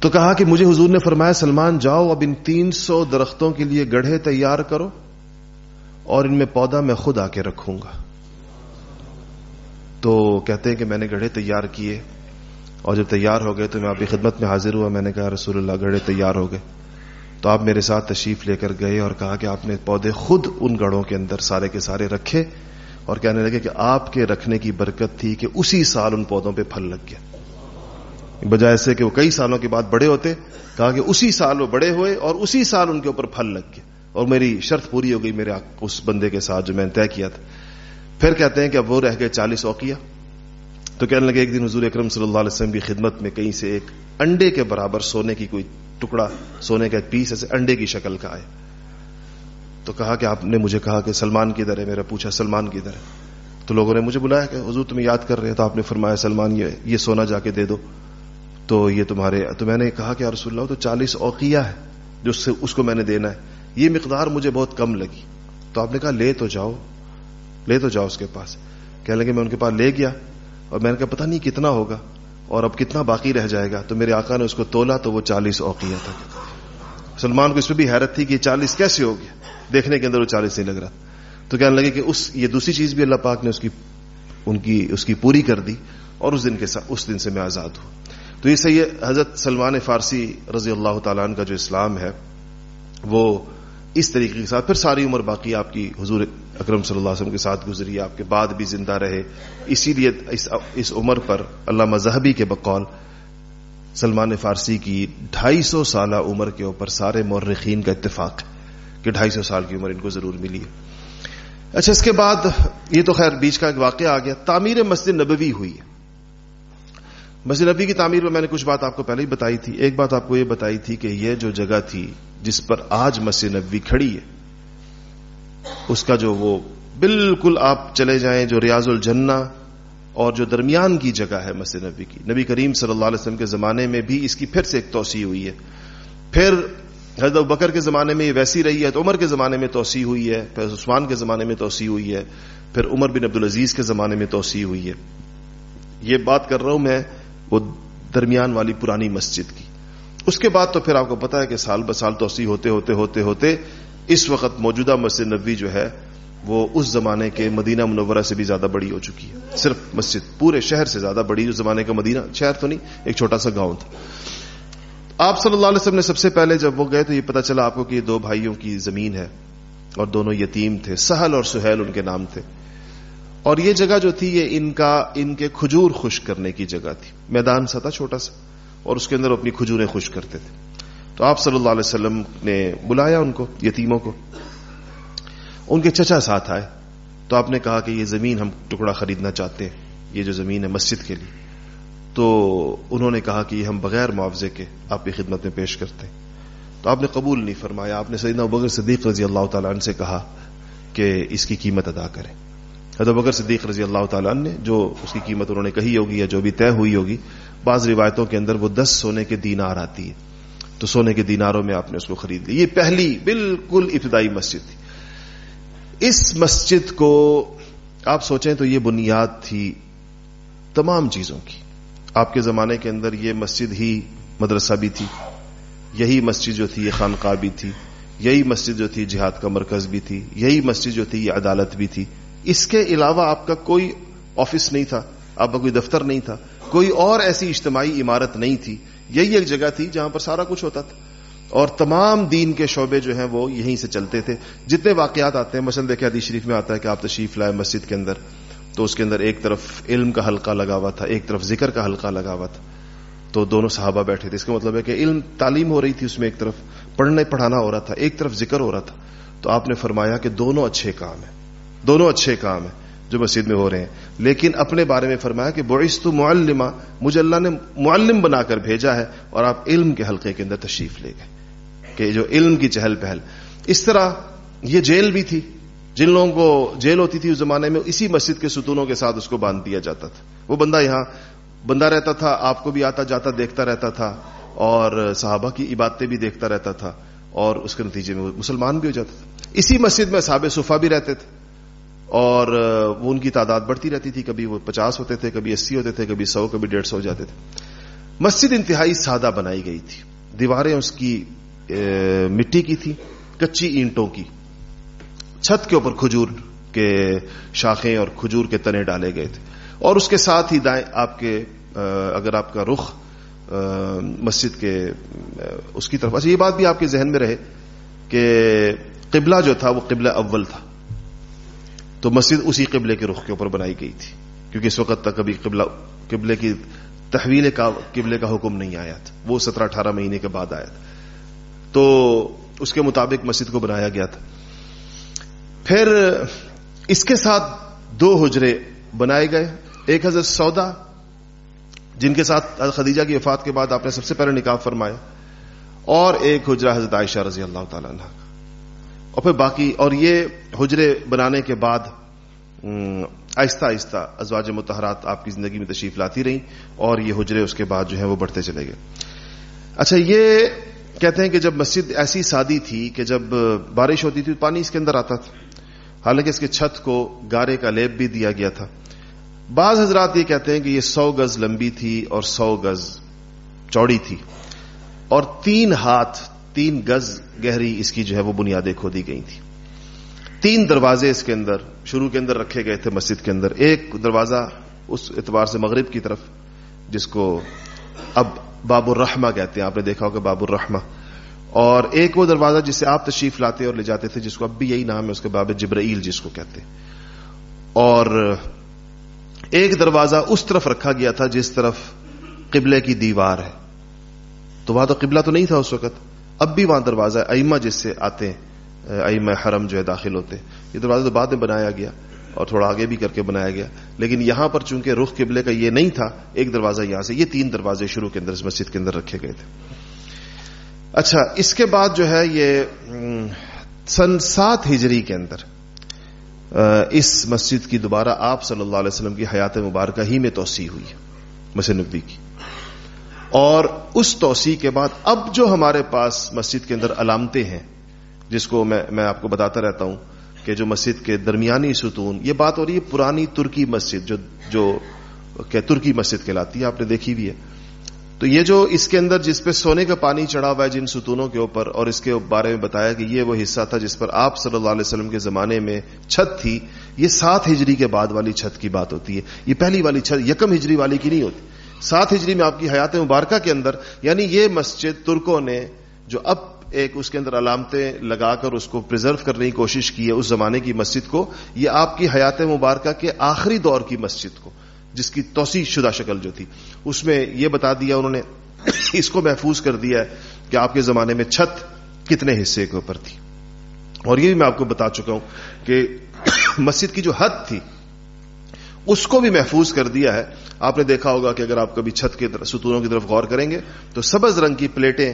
تو کہا کہ مجھے حضور نے فرمایا، سلمان، جاؤ، اب ان تین سو درختوں کے لیے گڑھے تیار کرو، اور ان میں پودا میں خود آ کے رکھوں گا۔ تو کہتے ہیں کہ میں نے گڑھے تیار کیے، اور جب تیار ہو گئے تو میں آپ کی خدمت میں حاضر ہوا، میں نے کہا، رسول اللہ، گڑھے تیار ہو گئے۔ تو آپ میرے ساتھ تشریف لے کر گئے اور کہا کہ آپ نے پودے خود ان گڑوں کے اندر سارے کے سارے رکھے اور کہنے لگے کہ آپ کے رکھنے کی برکت تھی کہ اسی سال ان پودوں پہ پھل لگ گیا۔ بجائے سے کہ وہ کئی سالوں کے بعد بڑے ہوتے، کہا کہ اسی سال وہ بڑے ہوئے اور اسی سال ان کے اوپر پھل لگ گیا۔ اور میری شرط پوری ہو گئی، میرے اس بندے کے ساتھ جو میں نے طے کیا تھا۔ پھر کہتے ہیں کہ اب وہ رہ گئے چالیس اوقیہ۔ تو کہنے لگے ایک دن حضور اکرم صلی اللہ علیہ وسلم کی خدمت میں کہیں سے ایک انڈے کے برابر سونے کی کوئی ٹکڑا سونے کا ایک پیس ایسے انڈے کی شکل کا ہے۔ تو کہا کہ آپ نے مجھے کہا کہ سلمان کی در ہے، میرا پوچھا سلمان کی در ہے۔ تو لوگوں نے مجھے بلایا کہ حضور تمہیں یاد کر رہے تو آپ نے فرمایا سلمان، یہ یہ سونا جا کے دے دو۔ تو یہ تمہارے تو میں نے کہا کہ رسول اللہ تو چالیس اوقیہ ہے جو اس سے اس کو میں نے دینا ہے۔ یہ مقدار مجھے بہت کم لگی۔ تو آپ نے کہا لے تو جاؤ، لے تو جاؤ اس کے پاس۔ کہنے لگے میں ان کے پاس لے گیا اور میں نے کہا پتا نہیں کتنا ہوگا۔ اور اب کتنا باقی رہ جائے گا؟ تو میرے آقا نے اس کو تولا تو وہ چالیس اوقیہ تھا۔ سلمان کو اس پہ بھی حیرت تھی کہ چالیس کیسے ہو گیا؟ دیکھنے کے اندر وہ چالیس نہیں لگ رہا۔ تو کہنے لگے کہ اس، یہ دوسری چیز بھی اللہ پاک نے اس کی، ان کی، اس کی پوری کر دی اور اس دن کے ساتھ اس دن سے میں آزاد ہوں۔ تو یہ صحیح حضرت سلمان فارسی رضی اللہ تعالیٰ کا جو اسلام ہے، وہ اس طریقے کے ساتھ پھر ساری عمر باقی آپ کی حضور اکرم صلی اللہ علیہ وسلم کے ساتھ گزری، آپ کے بعد بھی زندہ رہے۔ اسی لیے اس اس عمر پر اللہ مذہبی کے بقول، سلمان فارسی کی ڈھائی سو سالہ عمر کے اوپر سارے مورخین کا اتفاق کہ ڈھائی سو سال کی عمر ان کو ضرور ملی ہے۔ اچھا اس کے بعد یہ تو خیر بیچ کا ایک واقعہ آ گیا۔ تعمیر مسجد نبوی ہوئی ہے۔ مسجد نبی کی تعمیر میں میں نے کچھ بات آپ کو پہلے ہی بتائی تھی۔ ایک بات آپ کو یہ بتائی تھی کہ یہ جو جگہ تھی جس پر آج مسجد نبی کھڑی ہے، اس کا جو وہ بالکل آپ چلے جائیں جو ریاض الجنہ اور جو درمیان کی جگہ ہے مسجد نبی کی۔ نبی کریم صلی اللہ علیہ وسلم کے زمانے میں بھی اس کی پھر سے ایک توسیع ہوئی ہے۔ پھر حضرت بکر کے زمانے میں یہ ویسی رہی ہے تو عمر کے زمانے میں توسیع ہوئی ہے، پھر عثمان کے زمانے میں توسیع ہوئی ہے، پھر عمر بن عبدالعزیز کے زمانے میں توسیع ہوئی ہے۔ یہ بات کر رہا ہوں میں وہ درمیان والی پرانی مسجد کی۔ اس کے بعد تو پھر آپ کو پتا ہے کہ سال ب سال توسیع ہوتے ہوتے ہوتے ہوتے اس وقت موجودہ مسجد نبوی جو ہے وہ اس زمانے کے مدینہ منورہ سے بھی زیادہ بڑی ہو چکی ہے۔ صرف مسجد پورے شہر سے زیادہ بڑی، اس زمانے کا مدینہ، شہر تو نہیں، ایک چھوٹا سا گاؤں تھا۔ آپ صلی اللہ علیہ وسلم نے سب سے پہلے جب وہ گئے تو یہ پتا چلا آپ کو کہ یہ دو بھائیوں کی زمین ہے اور دونوں یتیم تھے، سہل اور سہیل ان کے نام تھے۔ اور یہ جگہ جو تھی یہ ان کا ان کے کھجور خشک کرنے کی جگہ تھی۔ میدان سا تھا چھوٹا سا اور اس کے اندر اپنی کھجوریں خشک کرتے تھے۔ تو آپ صلی اللہ علیہ وسلم نے بلایا ان کو، یتیموں کو۔ ان کے چچا ساتھ آئے۔ تو آپ نے کہا کہ یہ زمین ہم ٹکڑا خریدنا چاہتے ہیں۔ یہ جو زمین ہے مسجد کے لیے۔ تو انہوں نے کہا کہ یہ ہم بغیر معاوضے کے آپ کی خدمت میں پیش کرتے ہیں۔ تو آپ نے قبول نہیں فرمایا۔ آپ نے سیدنا بغیر صدیق رضی اللہ تعالیٰ عنہ سے کہا کہ اس کی قیمت ادا کریں۔ حضرت بکر صدیق رضی اللہ تعالیٰ عنہ نے جو اس کی قیمت انہوں نے کہی ہوگی یا جو بھی طے ہوئی ہوگی، بعض روایتوں کے اندر وہ دس سونے کے دینار آتی ہے تو سونے کے دیناروں میں آپ نے اس کو خرید لی یہ پہلی بالکل ابتدائی مسجد تھی۔ اس مسجد کو آپ سوچیں تو یہ بنیاد تھی تمام چیزوں کی۔ آپ کے زمانے کے اندر یہ مسجد ہی مدرسہ بھی تھی، یہی مسجد جو تھی یہ خانقاہ بھی تھی، یہی مسجد جو تھی جہاد کا مرکز بھی تھی، یہی مسجد جو تھی یہ عدالت بھی تھی۔ اس کے علاوہ آپ کا کوئی آفس نہیں تھا، آپ کا کوئی دفتر نہیں تھا، کوئی اور ایسی اجتماعی عمارت نہیں تھی۔ یہی ایک جگہ تھی جہاں پر سارا کچھ ہوتا تھا۔ اور تمام دین کے شعبے جو ہیں وہ یہیں سے چلتے تھے۔ جتنے واقعات آتے ہیں، مثلا دیکھیں حدیث شریف میں آتا ہے کہ آپ تشریف لائے مسجد کے اندر، تو اس کے اندر ایک طرف علم کا حلقہ لگا ہوا تھا، ایک طرف ذکر کا حلقہ لگا ہوا تھا۔ تو دونوں صحابہ بیٹھے تھے۔ اس کا مطلب ہے کہ علم تعلیم ہو رہی تھی، اس میں ایک طرف پڑھنے پڑھانا ہو رہا تھا، ایک طرف ذکر ہو رہا تھا۔ تو آپ نے فرمایا کہ دونوں اچھے کام ہیں۔ دونوں اچھے کام ہیں جو مسجد میں ہو رہے ہیں۔ لیکن اپنے بارے میں فرمایا کہ بوئس تو معلمہ مجھے اللہ نے معلم بنا کر بھیجا ہے اور آپ علم کے حلقے کے اندر تشریف لے گئے کہ جو علم کی چہل پہل۔ اس طرح یہ جیل بھی تھی۔ جن لوگوں کو جیل ہوتی تھی اس زمانے میں، اسی مسجد کے ستونوں کے ساتھ اس کو باندھ دیا جاتا تھا۔ وہ بندہ یہاں بندہ رہتا تھا، آپ کو بھی آتا جاتا، دیکھتا رہتا تھا اور صحابہ کی عبادتیں بھی دیکھتا رہتا تھا اور اس کے نتیجے میں مسلمان بھی ہو جاتا تھا۔ اسی مسجد میں صحابہ صفا بھی رہتے تھے۔ اور وہ ان کی تعداد بڑھتی رہتی تھی، کبھی وہ پچاس ہوتے تھے، کبھی اسی ہوتے تھے، کبھی سو، کبھی ڈیڑھ سو ہو جاتے تھے۔ مسجد انتہائی سادہ بنائی گئی تھی۔ دیواریں اس کی مٹی کی تھی کچی اینٹوں کی۔ چھت کے اوپر کھجور کے شاخیں اور کھجور کے تنے ڈالے گئے تھے۔ اور اس کے ساتھ ہی دائیں آپ کے اگر آپ کا رخ مسجد کے اس کی طرف۔ اچھا یہ بات بھی آپ کے ذہن میں رہے کہ قبلہ جو تھا، وہ قبلہ اول تھا۔ تو مسجد اسی قبلے کے رخ کے اوپر بنائی گئی تھی، کیونکہ اس وقت تک کبھی قبلہ، قبلے کی تحویل کا، قبلے کا حکم نہیں آیا تھا، وہ سترہ اٹھارہ مہینے کے بعد آیا تھا۔ تو اس کے مطابق مسجد کو بنایا گیا تھا۔ پھر اس کے ساتھ دو حجرے بنائے گئے، ایک حضرت سودا، جن کے ساتھ خدیجہ کی وفات کے بعد آپ نے سب سے پہلے نکاح فرمایا، اور ایک حجرہ حضرت عائشہ رضی اللہ تعالیٰ عنہ اور پھر باقی اور یہ حجرے بنانے کے بعد آہستہ آہستہ ازواج متحرات آپ کی زندگی میں تشریف لاتی رہیں اور یہ حجرے اس کے بعد جو ہیں وہ بڑھتے چلے گئے۔ اچھا یہ کہتے ہیں کہ جب مسجد ایسی سادی تھی کہ جب بارش ہوتی تھی تو پانی اس کے اندر آتا تھا۔ حالانکہ اس کے چھت کو گارے کا لیپ بھی دیا گیا تھا۔ بعض حضرات یہ کہتے ہیں کہ یہ سو گز لمبی تھی اور سو گز چوڑی تھی۔ اور تین ہاتھ تین گز گہری اس کی جو ہے وہ بنیادیں کھودی گئی تھی تین دروازے اس کے اندر، شروع کے اندر رکھے گئے تھے مسجد کے اندر۔ ایک دروازہ اس اعتبار سے مغرب کی طرف، جس کو اب باب الرحمہ کہتے ہیں۔ آپ نے دیکھا ہوگا باب الرحمہ۔ اور ایک وہ دروازہ جس سے آپ تشریف لاتے اور لے جاتے تھے، جس کو اب بھی یہی نام ہے، اس کے باب جبرائیل جس کو کہتے اور ایک دروازہ اس طرف رکھا گیا تھا جس طرف قبلے کی دیوار ہے۔ تو وہاں تو قبلہ تو نہیں تھا اس وقت۔ اب بھی وہاں دروازہ ہے ایما جس سے آتے ہیں ایما حرم جو ہے داخل ہوتے یہ دروازہ تو بعد میں بنایا گیا اور تھوڑا آگے بھی کر کے بنایا گیا۔ لیکن یہاں پر چونکہ رخ قبلے کا یہ نہیں تھا، ایک دروازہ یہاں سے، یہ تین دروازے شروع کے اندر اس مسجد کے اندر رکھے گئے تھے۔ اچھا اس کے بعد جو ہے یہ سن سات ہجری کے اندر اس مسجد کی دوبارہ آپ صلی اللہ علیہ وسلم کی حیات مبارکہ ہی میں توسیع ہوئی، مسجد نبی کی۔ اور اس توسیع کے بعد اب جو ہمارے پاس مسجد کے اندر علامتیں ہیں، جس کو میں میں آپ کو بتاتا رہتا ہوں کہ جو مسجد کے درمیانی ستون، یہ بات ہو رہی ہے پرانی ترکی مسجد جو جو کہ ترکی مسجد کہلاتی ہے، آپ نے دیکھی بھی ہے۔ تو یہ جو اس کے اندر جس پہ سونے کا پانی چڑھا ہوا ہے جن ستونوں کے اوپر، اور اس کے بارے میں بتایا کہ یہ وہ حصہ تھا جس پر آپ صلی اللہ علیہ وسلم کے زمانے میں چھت تھی، یہ سات ہجری کے بعد والی چھت کی بات ہوتی ہے۔ یہ پہلی والی چھت یکم ہجری والی کی نہیں ہوتی۔ سات ہجری میں آپ کی حیات مبارکہ کے اندر یعنی یہ مسجد ترکوں نے جو اب ایک اس کے اندر علامتیں لگا کر اس کو پرزرو کرنے کی کوشش کی ہے اس زمانے کی مسجد کو، یہ آپ کی حیات مبارکہ کے آخری دور کی مسجد کو، جس کی توسیع شدہ شکل جو تھی۔ اس میں یہ بتا دیا انہوں نے، اس کو محفوظ کر دیا ہے کہ آپ کے زمانے میں چھت کتنے حصے کے اوپر تھی۔ اور یہ بھی میں آپ کو بتا چکا ہوں کہ (coughs) مسجد کی جو حد تھی اس کو بھی محفوظ کر دیا ہے۔ آپ نے دیکھا ہوگا کہ اگر آپ کبھی چھت کے ستونوں کی طرف غور کریں گے، تو سبز رنگ کی پلیٹیں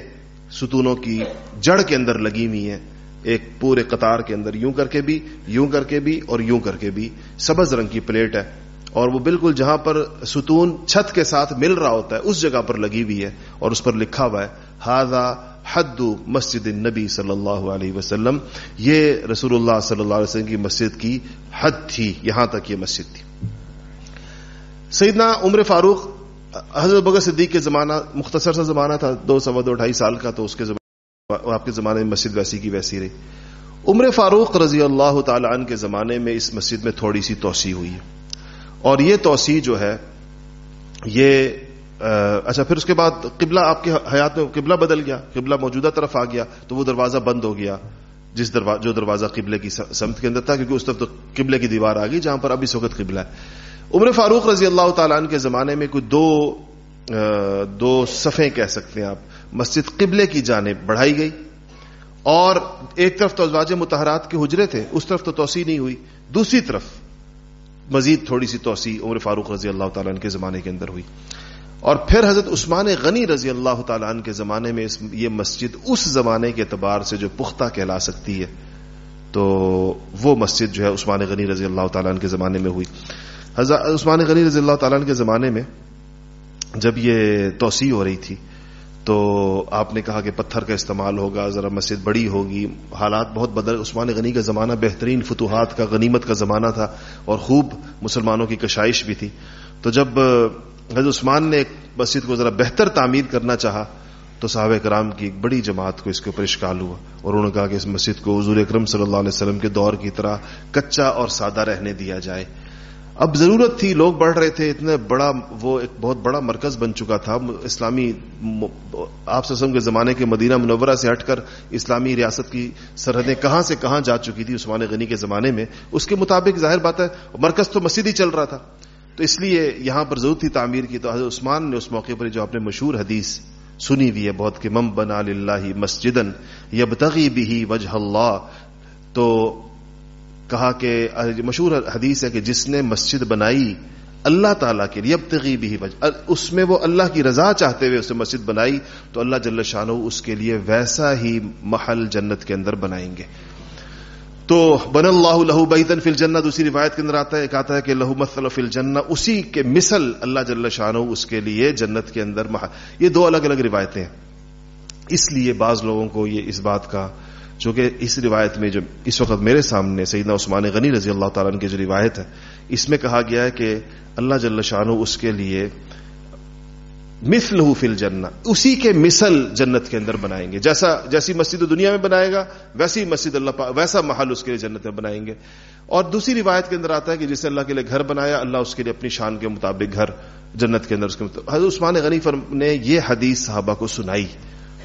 ستونوں کی جڑ کے اندر لگی ہوئی ہیں۔ ایک پورے قطار کے اندر، یوں کر کے بھی، یوں کر کے بھی اور یوں کر کے بھی۔ سبز رنگ کی پلیٹ ہے۔ اور وہ بالکل جہاں پر ستون چھت کے ساتھ مل رہا ہوتا ہے، اس جگہ پر لگی ہوئی ہے اور اس پر لکھا ہوا ہے ہاضا حد مسجد نبی صلی اللہ علیہ وسلم. یہ رسول اللہ صلی اللہ علیہ وسلم کی مسجد کی حد تھی، یہاں تک یہ مسجد تھی۔ سیدنا عمر فاروق، حضرت بگر صدیق کے زمانہ، مختصر سا زمانہ تھا، دو سوا دو ڈھائی سال کا، تو اس کے آپ کے زمانے میں مسجد ویسی کی ویسی رہی۔ عمر فاروق رضی اللہ تعالی عنہ کے زمانے میں اس مسجد میں تھوڑی سی توسیع ہوئی۔ ہے اور یہ توسیع جو ہے، یہ اچھا پھر اس کے بعد قبلہ آپ کے حیات میں قبلہ بدل گیا، قبلہ موجودہ طرف آ گیا، تو وہ دروازہ بند ہو گیا، جس دروازہ جو دروازہ قبلے کی سمت کے اندر تھا، کیونکہ اس طرف تو قبلے کی دیوار آ گئی، جہاں پر اب اس وقت قبلہ ہے۔ عمر فاروق رضی اللہ تعالیٰ عنہ کے زمانے میں کوئی دو دو صفیں کہہ سکتے ہیں آپ۔ مسجد قبلے کی جانب بڑھائی گئی اور ایک طرف تو ازواج متحرات کے حجرے تھے، اس طرف تو توسیع نہیں ہوئی، دوسری طرف مزید تھوڑی سی توسیع عمر فاروق رضی اللہ تعالیٰ عنہ کے زمانے کے اندر ہوئی۔ اور پھر حضرت عثمان غنی رضی اللہ تعالیٰ عنہ کے زمانے میں یہ مسجد اس زمانے کے اعتبار سے جو پختہ کہلا سکتی ہے، تو وہ مسجد جو ہے عثمان غنی رضی اللہ تعالیٰ عنہ کے زمانے میں ہوئی۔ عثمان غنی رضی اللہ تعالیٰ کے زمانے میں جب یہ توسیع ہو رہی تھی، تو آپ نے کہا کہ پتھر کا استعمال ہوگا، ذرا مسجد بڑی ہوگی، حالات بہت بدل، عثمان غنی کا زمانہ بہترین فتوحات کا، غنیمت کا زمانہ تھا اور خوب مسلمانوں کی کشائش بھی تھی۔ تو جب حضرت عثمان نے مسجد کو ذرا بہتر تعمیر کرنا چاہا، تو صحابہ کرام کی ایک بڑی جماعت کو اس کے اوپر اشکال ہوا اور انہوں نے کہا کہ اس مسجد کو حضور اکرم صلی اللہ علیہ وسلم کے دور کی طرح کچا اور سادہ رہنے دیا جائے۔ اب ضرورت تھی، لوگ بڑھ رہے تھے، اتنے بڑا وہ ایک بہت بڑا مرکز بن چکا تھا اسلامی آپ سسم کے زمانے کے مدینہ منورہ سے ہٹ کر اسلامی ریاست کی سرحدیں کہاں سے کہاں جا چکی تھی عثمان غنی کے زمانے میں، اس کے مطابق ظاہر بات ہے، مرکز تو مسجد ہی چل رہا تھا۔ تو اس لیے یہاں پر ضرورت تھی تعمیر کی، تو حضرت عثمان نے اس موقع پر جو اپنے مشہور حدیث سنی ہوئی ہے بہت کہ مم بنا اللہ مسجدن یبتغی بھی وجہ اللہ، تو کہا کہ مشہور حدیث ہے کہ جس نے مسجد بنائی اللہ تعالیٰ کے لیے اب تغی بھی اس میں وہ اللہ کی رضا چاہتے ہوئے اسے مسجد بنائی، تو اللہ جل شاہ اس کے لیے ویسا ہی محل جنت کے اندر بنائیں گے۔ تو بن اللہ لہو بیتن فل جنت دوسری روایت کے اندر آتا ہے، ایک آتا ہے کہ لہو مسل فل جنت اسی کے مثل اللہ جل شاہ اس کے لیے جنت کے اندر محل۔ یہ دو الگ الگ روایتیں ہیں۔ اس لیے بعض لوگوں کو یہ اس بات کا چونکہ اس روایت میں جو اس وقت میرے سامنے سیدنا عثمان غنی رضی اللہ تعالیٰ کی جو روایت ہے، اس میں کہا گیا ہے کہ اللہ جل شاہ اس کے لیے مثل فل جنت اسی کے مثل جنت کے اندر بنائیں گے۔ جیسا، جیسی مسجد دنیا میں بنائے گا، ویسی مسجد اللہ پا، ویسا محل اس کے لیے جنت میں بنائیں گے۔ اور دوسری روایت کے اندر آتا ہے کہ جسے اللہ کے لیے گھر بنایا، اللہ اس کے لیے اپنی شان کے مطابق گھر جنت کے اندر اس کے مطابق۔ حضرت عثمان غنی فرم نے یہ حدیث صحابہ کو سنائی۔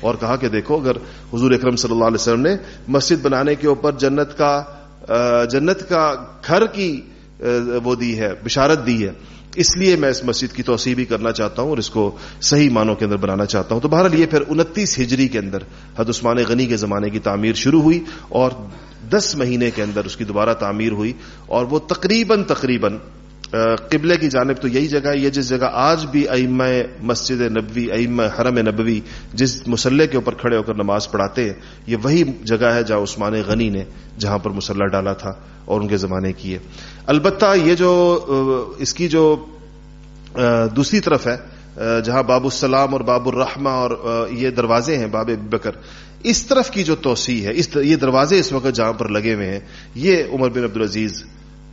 اور کہا کہ دیکھو، اگر حضور اکرم صلی اللہ علیہ وسلم نے مسجد بنانے کے اوپر جنت کا جنت کا گھر کی وہ دی ہے، بشارت دی ہے، اس لیے میں اس مسجد کی توسیع بھی کرنا چاہتا ہوں اور اس کو صحیح معنوں کے اندر بنانا چاہتا ہوں۔ تو بہرحال یہ پھر انتیس ہجری کے اندر حد عثمان غنی کے زمانے کی تعمیر شروع ہوئی اور دس مہینے کے اندر اس کی دوبارہ تعمیر ہوئی اور وہ تقریباً تقریباً قبلے کی جانب تو یہی جگہ ہے، یہ جس جگہ آج بھی ائمہ مسجد نبوی، ائمہ حرم نبوی جس مسلح کے اوپر کھڑے ہو کر نماز پڑھاتے ہیں، یہ وہی جگہ ہے جہاں عثمان غنی نے جہاں پر مسلح ڈالا تھا اور ان کے زمانے کی ہے۔ البتہ یہ جو اس کی جو دوسری طرف ہے جہاں باب السلام اور باب الرحمہ اور یہ دروازے ہیں، باب بکر، اس طرف کی جو توسیع ہے، اس، یہ دروازے اس وقت جہاں پر لگے ہوئے ہیں، یہ عمر بن عبدالعزیز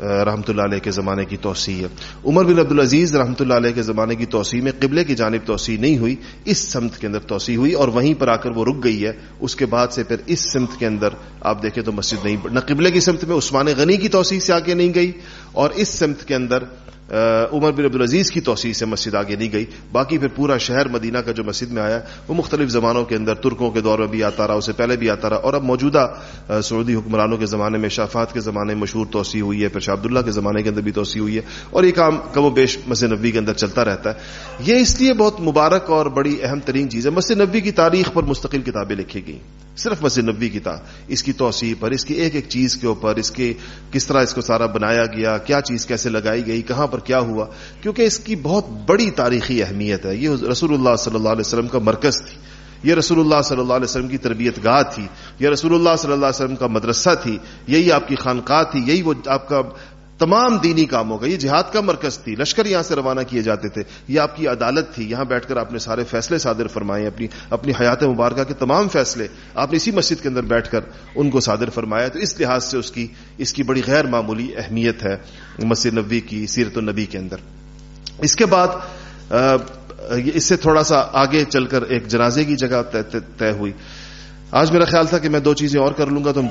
رحمۃ اللہ علیہ کے زمانے کی توسیع ہے۔ عمر بن عبدالعزیز رحمۃ اللہ علیہ کے زمانے کی توسیع میں قبلے کی جانب توسیع نہیں ہوئی، اس سمت کے اندر توسیع ہوئی اور وہیں پر آ کر وہ رک گئی ہے۔ اس کے بعد سے پھر اس سمت کے اندر آپ دیکھیں تو مسجد نہیں، نہ قبلے کی سمت میں عثمان غنی کی توسیع سے آگے نہیں گئی اور اس سمت کے اندر عمر بن عبدالعزیز کی توسیع سے مسجد آگے نہیں گئی۔ باقی پھر پورا شہر مدینہ کا جو مسجد میں آیا، وہ مختلف زمانوں کے اندر، ترکوں کے دور میں بھی آتا رہا، اسے پہلے بھی آتا رہا۔ اور اب موجودہ سعودی حکمرانوں کے زمانے میں شافات کے زمانے میں مشہور توسیع ہوئی ہے، پھر شاہ عبداللہ کے زمانے کے اندر بھی توسیع ہوئی ہے۔ اور یہ کام کم و بیش مسجد نبی کے اندر چلتا رہتا ہے۔ یہ اس لیے بہت مبارک اور بڑی اہم ترین چیز ہے۔ مسجد نبی کی تاریخ پر مستقل کتابیں لکھی گئی صرف مسجد نبی کی تھا اس کی توسیع پر، اس کی ایک ایک چیز کے اوپر، اس کے کس طرح اس کو سارا بنایا گیا، کیا چیز کیسے لگائی گئی، کہاں پر کیا ہوا؟ کیونکہ اس کی بہت بڑی تاریخی اہمیت ہے۔ یہ رسول اللہ صلی اللہ علیہ وسلم کا مرکز تھی۔ یہ رسول اللہ صلی اللہ علیہ وسلم کی تربیت گاہ تھی۔ یہ رسول اللہ صلی اللہ علیہ وسلم کا مدرسہ تھی۔ یہی آپ کی خانقاہ تھی۔ یہی وہ آپ کا تمام دینی کاموں کا یہ جہاد کا مرکز تھی۔ لشکر یہاں سے روانہ کیے جاتے تھے۔ یہ آپ کی عدالت تھی۔ یہاں بیٹھ کر آپ نے سارے فیصلے صادر فرمائے، اپنی اپنی حیات مبارکہ کے تمام فیصلے۔ آپ نے اسی مسجد کے اندر بیٹھ کر ان کو صادر فرمایا۔ تو اس لحاظ سے اس کی اس کی بڑی غیر معمولی اہمیت ہے مسجد نبی کی سیرت النبی کے اندر۔ اس کے بعد اس سے تھوڑا سا آگے چل کر ایک جنازے کی جگہ طے ہوئی۔ آج میرا خیال تھا کہ میں دو چیزیں اور کر لوں گا تو ہم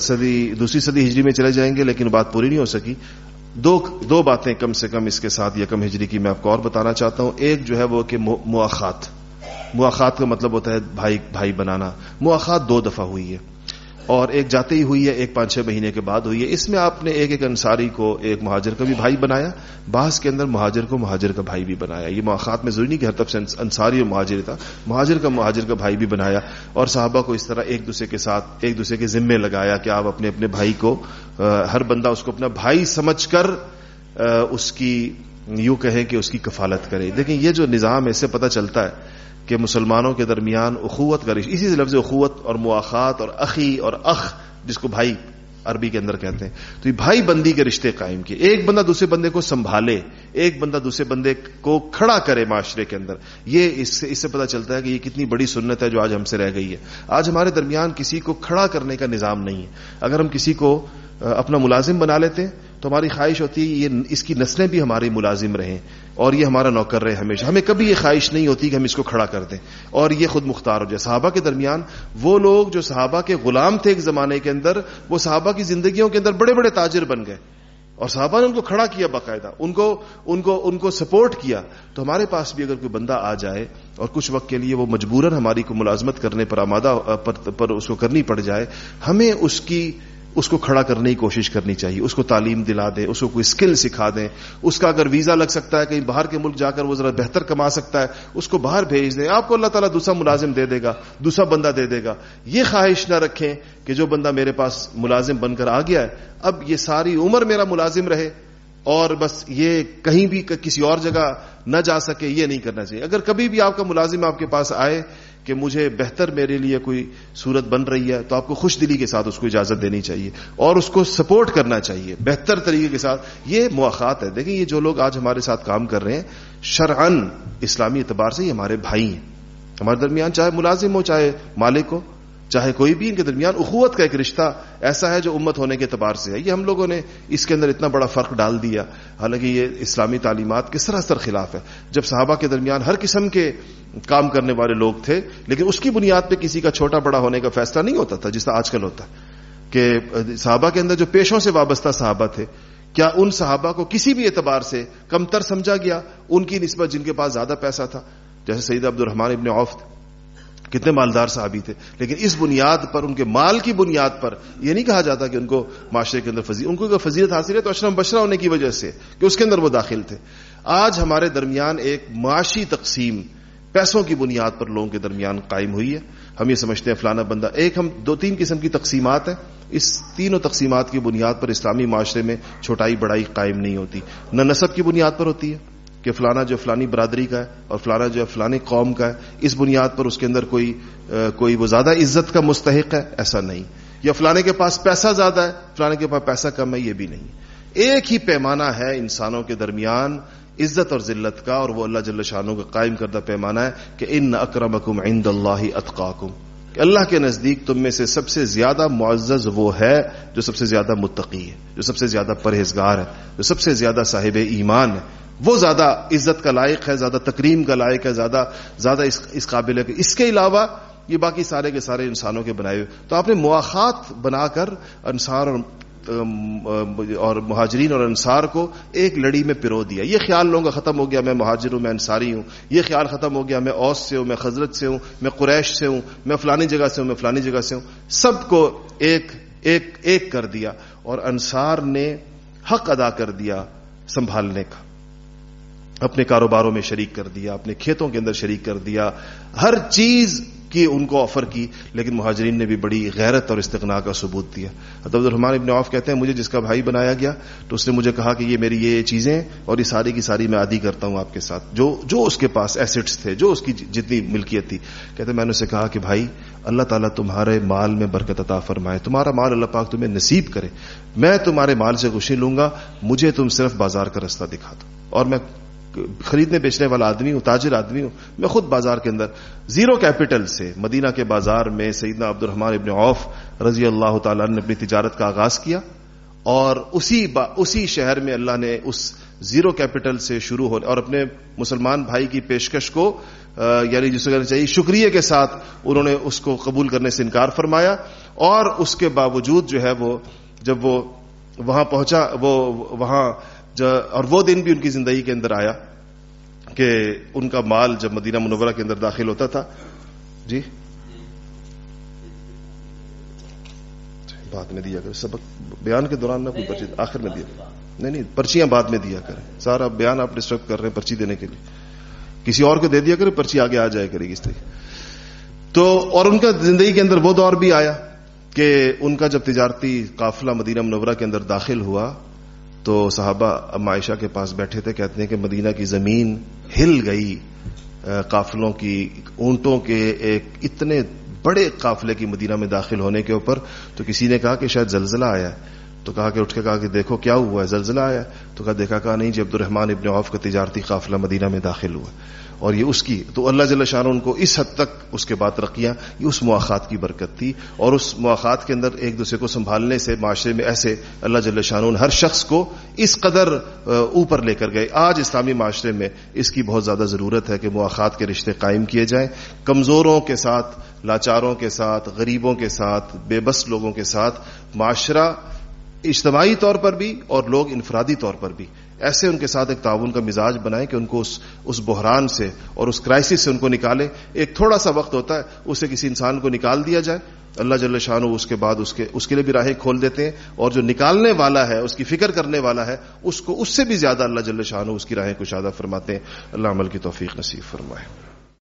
صدی دوسری صدی ہجری میں چلے جائیں گے، لیکن بات پوری نہیں ہو سکی۔ دو دو باتیں کم سے کم اس کے ساتھ یکم ہجری کی میں آپ کو اور بتانا چاہتا ہوں۔ ایک جو ہے وہ کہ مواخات مواخات کا مطلب ہوتا ہے بھائی بھائی بنانا۔ مواخات دو دفعہ ہوئی ہے۔ اور ایک جاتے ہی ہوئی ہے، ایک پانچ چھ مہینے کے بعد ہوئی ہے۔ اس میں آپ نے ایک ایک انصاری کو، ایک مہاجر کا بھی بھائی بنایا، بعض کے اندر مہاجر کو مہاجر کا بھائی بھی بنایا۔ یہ مواقع میں ضروری نہیں کہ ہر طرف سے انصاری اور مہاجر تھا، مہاجر کا مہاجر کا بھائی بھی بنایا اور صحابہ کو اس طرح ایک دوسرے کے ساتھ، ایک دوسرے کے ذمے لگایا کہ آپ اپنے اپنے بھائی کو ہر بندہ اس کو اپنا بھائی سمجھ کر اس کی یوں کہیں کہ اس کی کفالت کرے۔ لیکن یہ جو نظام ایسے پتہ چلتا ہے کہ مسلمانوں کے درمیان اخوت کا رشتہ اسی سے لفظ اخوت اور مواقعات اور اخی اور اخ جس کو بھائی عربی کے اندر کہتے ہیں۔ تو یہ بھائی بندی کے رشتے قائم کیے۔ ایک بندہ دوسرے بندے کو سنبھالے، ایک بندہ دوسرے بندے کو کھڑا کرے معاشرے کے اندر۔ یہ اس سے اس سے پتا چلتا ہے کہ یہ کتنی بڑی سنت ہے جو آج ہم سے رہ گئی ہے۔ آج ہمارے درمیان کسی کو کھڑا کرنے کا نظام نہیں ہے۔ اگر ہم کسی کو اپنا ملازم بنا لیتے ہیں تو ہماری خواہش ہوتی ہے یہ اس کی نسلیں بھی ہماری ملازم رہیں اور یہ ہمارا نوکر رہے ہمیشہ۔ ہمیں کبھی یہ خواہش نہیں ہوتی کہ ہم اس کو کھڑا کر دیں اور یہ خود مختار ہو جائے۔ صحابہ کے درمیان وہ لوگ جو صحابہ کے غلام تھے ایک زمانے کے اندر وہ صحابہ کی زندگیوں کے اندر بڑے بڑے تاجر بن گئے اور صحابہ نے ان کو کھڑا کیا باقاعدہ ان کو ان کو ان کو سپورٹ کیا۔ تو ہمارے پاس بھی اگر کوئی بندہ آ جائے اور کچھ وقت کے لیے وہ مجبوراً ہماری کو ملازمت کرنے پر آمادہ پر, پر اس کو کرنی پڑ جائے ہمیں اس کی اس کو کھڑا کرنے کی کوشش کرنی چاہیے، اس کو تعلیم دلا دیں، اس کو کوئی اسکل سکھا دیں۔ اس کا اگر ویزا لگ سکتا ہے، کہیں باہر کے ملک جا کر وہ ذرا بہتر کما سکتا ہے، اس کو باہر بھیج دیں۔ آپ کو اللہ تعالیٰ دوسرا ملازم دے دے گا، دوسرا بندہ دے دے گا۔ یہ خواہش نہ رکھیں کہ جو بندہ میرے پاس ملازم بن کر آ گیا ہے، اب یہ ساری عمر میرا ملازم رہے اور بس یہ کہیں بھی کسی اور جگہ نہ جا سکے، یہ نہیں کرنا چاہیے۔ اگر کبھی بھی آپ کا ملازم آپ کے پاس آئے کہ مجھے بہتر میرے لیے کوئی صورت بن رہی ہے تو آپ کو خوش دلی کے ساتھ اس کو اجازت دینی چاہیے اور اس کو سپورٹ کرنا چاہیے، بہتر طریقے کے ساتھ۔ یہ مواقع ہے دیکھیں، یہ جو لوگ آج ہمارے ساتھ کام کر رہے ہیں شرعن اسلامی اعتبار سے یہ ہمارے بھائی ہیں۔ ہمارے درمیان چاہے ملازم ہو، چاہے مالک ہو چاہے کوئی بھی ان کے درمیان اخوت کا ایک رشتہ ایسا ہے جو امت ہونے کے اعتبار سے ہے۔ یہ ہم لوگوں نے اس کے اندر اتنا بڑا فرق ڈال دیا۔ حالانکہ یہ اسلامی تعلیمات کے سراسر خلاف ہے۔ جب صحابہ کے درمیان ہر قسم کے کام کرنے والے لوگ تھے، لیکن اس کی بنیاد پہ کسی کا چھوٹا بڑا ہونے کا فیصلہ نہیں ہوتا تھا، جس طرح آج کل ہوتا ہے کہ صحابہ کے اندر جو پیشوں سے وابستہ صحابہ تھے، کیا ان صحابہ کو کسی بھی اعتبار سے کم تر سمجھا گیا؟ ان کی نسبت جن کے پاس زیادہ پیسہ تھا، جیسے سعید عبد الرحمان ابن عوف کتنے مالدار صحابی تھے، لیکن اس بنیاد پر، ان کے مال کی بنیاد پر یہ نہیں کہا جاتا کہ ان کو معاشرے کے اندر فضیل ان کو فضیلت حاصل ہے تو اشرم بشرا ہونے کی وجہ سے کہ اس کے اندر وہ داخل تھے۔ آج ہمارے درمیان ایک معاشی تقسیم پیسوں کی بنیاد پر لوگوں کے درمیان قائم ہوئی ہے۔ ہم یہ سمجھتے ہیں فلانا بندہ، ایک ہم دو تین قسم کی تقسیمات ہیں۔ اس تینوں تقسیمات کی بنیاد پر اسلامی معاشرے میں چھوٹائی بڑائی قائم نہیں ہوتی، نہ نصب کی بنیاد پر ہوتی ہے۔ کہ فلانا جو فلانی برادری کا ہے اور فلانا جو فلانی قوم کا ہے، اس بنیاد پر اس کے اندر کوئی کوئی وہ زیادہ عزت کا مستحق ہے؟ ایسا نہیں۔ یا فلانے کے پاس پیسہ زیادہ ہے، فلانے کے پاس پیسہ کم ہے، یہ بھی نہیں۔ ایک ہی پیمانہ ہے انسانوں کے درمیان عزت اور ذلت کا، اور وہ اللہ جل شانوں کا قائم کردہ پیمانہ ہے کہ ان اکرمکم عند اللہ اتقاکم۔ کہ اللہ کے نزدیک تم میں سے سب سے زیادہ معزز وہ ہے جو سب سے زیادہ متقی ہے، جو سب سے زیادہ پرہیزگار ہے، جو سب سے زیادہ صاحب ایمان ہے۔ وہ زیادہ عزت کا لائق ہے، زیادہ تکریم کا لائق ہے، زیادہ زیادہ اس اس قابل ہے اس کے علاوہ یہ باقی سارے کے سارے انسانوں کے بنائے ہوئے۔ تو آپ نے مواخات بنا کر انصار اور اور مہاجرین اور انصار کو ایک لڑی میں پرو دیا۔ یہ خیال لوگوں کا ختم ہو گیا، میں مہاجر ہوں، میں انصاری ہوں۔ یہ خیال ختم ہو گیا، میں اوس سے ہوں، میں خزرت سے ہوں، میں قریش سے ہوں، میں فلانی جگہ سے ہوں، میں فلانی جگہ سے ہوں۔ سب کو ایک ایک ایک کر دیا اور انصار نے حق ادا کر دیا سنبھالنے کا۔ اپنے کاروباروں میں شریک کر دیا، اپنے کھیتوں کے اندر شریک کر دیا، ہر چیز کی ان کو آفر کی، لیکن مہاجرین نے بھی بڑی غیرت اور استقنا کا ثبوت دیا۔ عبد الرحمان ابن عوف کہتے ہیں، مجھے جس کا بھائی بنایا گیا، تو اس نے مجھے کہا کہ یہ میری یہ چیزیں اور یہ ساری کی ساری میں عادی کرتا ہوں آپ کے ساتھ۔ جو جو اس کے پاس ایسٹس تھے، جو اس کی جتنی ملکیت تھی۔ کہتے میں نے اسے کہا کہ بھائی، اللہ تعالیٰ تمہارے مال میں برکت عطا فرمائے، تمہارا مال اللہ پاک تمہیں نصیب کرے۔ میں تمہارے مال سے خوشی لوں گا، مجھے تم صرف بازار کا رستہ دکھا دو۔ اور میں خریدنے بیچنے والا آدمی ہوں، تاجر آدمی ہوں، میں خود بازار کے اندر زیرو کیپٹل سے مدینہ کے بازار میں سیدنا عبد الرحمان ابن عوف رضی اللہ تعالیٰ نے اپنی تجارت کا آغاز کیا اور اسی با، اسی شہر میں اللہ نے اس زیرو کیپٹل سے شروع ہو اور اپنے مسلمان بھائی کی پیشکش کو یعنی جسے کہنا چاہیے، شکریہ کے ساتھ انہوں نے اس کو قبول کرنے سے انکار فرمایا اور اس کے باوجود جو ہے وہ جب وہ وہاں پہنچا، وہ وہاں اور وہ دن بھی ان کی زندگی کے اندر آیا۔ کہ ان کا مال جب مدینہ منورہ کے اندر داخل ہوتا تھا۔ جی؟ بعد میں دیا کرے سبق بیان کے دوران نہ کوئی پرچی، آخر میں دیا۔ نہیں نہیں، پرچیاں بعد میں دیا کریں۔ سارا بیان آپ ڈسٹرب کر رہے ہیں پرچی دینے کے لیے۔ کسی اور کو دے دیا کرے پرچی آگے آ جائے کرے گی اس طریقے۔ تو اور ان کا زندگی کے اندر وہ دور بھی آیا کہ ان کا جب تجارتی قافلہ مدینہ منورہ کے اندر داخل ہوا تو صحابہ عائشہ کے پاس بیٹھے تھے، کہتے ہیں کہ مدینہ کی زمین ہل گئی قافلوں کی اونٹوں کے ایک اتنے بڑے قافلے کی مدینہ میں داخل ہونے کے اوپر تو کسی نے کہا کہ شاید زلزلہ آیا ہے۔ تو کہا کہ اٹھ کے کہا کہ دیکھو کیا ہوا ہے، زلزلہ آیا تو کہا دیکھا کہا نہیں جی عبد الرحمان ابن عوف کا تجارتی قافلہ مدینہ میں داخل ہوا۔ اور یہ اس کی تو اللہ جل شاہ ان کو اس حد تک اس کے بعد رقیہ یہ اس مواقع کی برکت تھی اور اس مواقع کے اندر ایک دوسرے کو سنبھالنے سے، معاشرے میں ایسے اللہ جل شاہ ہر شخص کو اس قدر اوپر لے کر گئے۔ آج اسلامی معاشرے میں اس کی بہت زیادہ ضرورت ہے کہ مواقع کے رشتے قائم کیے جائیں۔ کمزوروں کے ساتھ، لاچاروں کے ساتھ، غریبوں کے ساتھ، بے بس لوگوں کے ساتھ، معاشرہ اجتماعی طور پر بھی اور لوگ انفرادی طور پر بھی۔ ایسے ان کے ساتھ ایک تعاون کا مزاج بنائیں کہ ان کو اس اس بحران سے اور اس کرائسس سے ان کو نکالیں ایک تھوڑا سا وقت ہوتا ہے، اسے کسی انسان کو نکال دیا جائے۔ اللہ جل شاہ اس کے بعد اس کے اس کے لیے بھی راہیں کھول دیتے ہیں اور جو نکالنے والا ہے، اس کی فکر کرنے والا ہے، اس کو اس سے بھی زیادہ اللہ جل شاہ اس کی راہیں کشادہ فرماتے ہیں۔ اللہ عمل کی توفیق نصیب فرمائے۔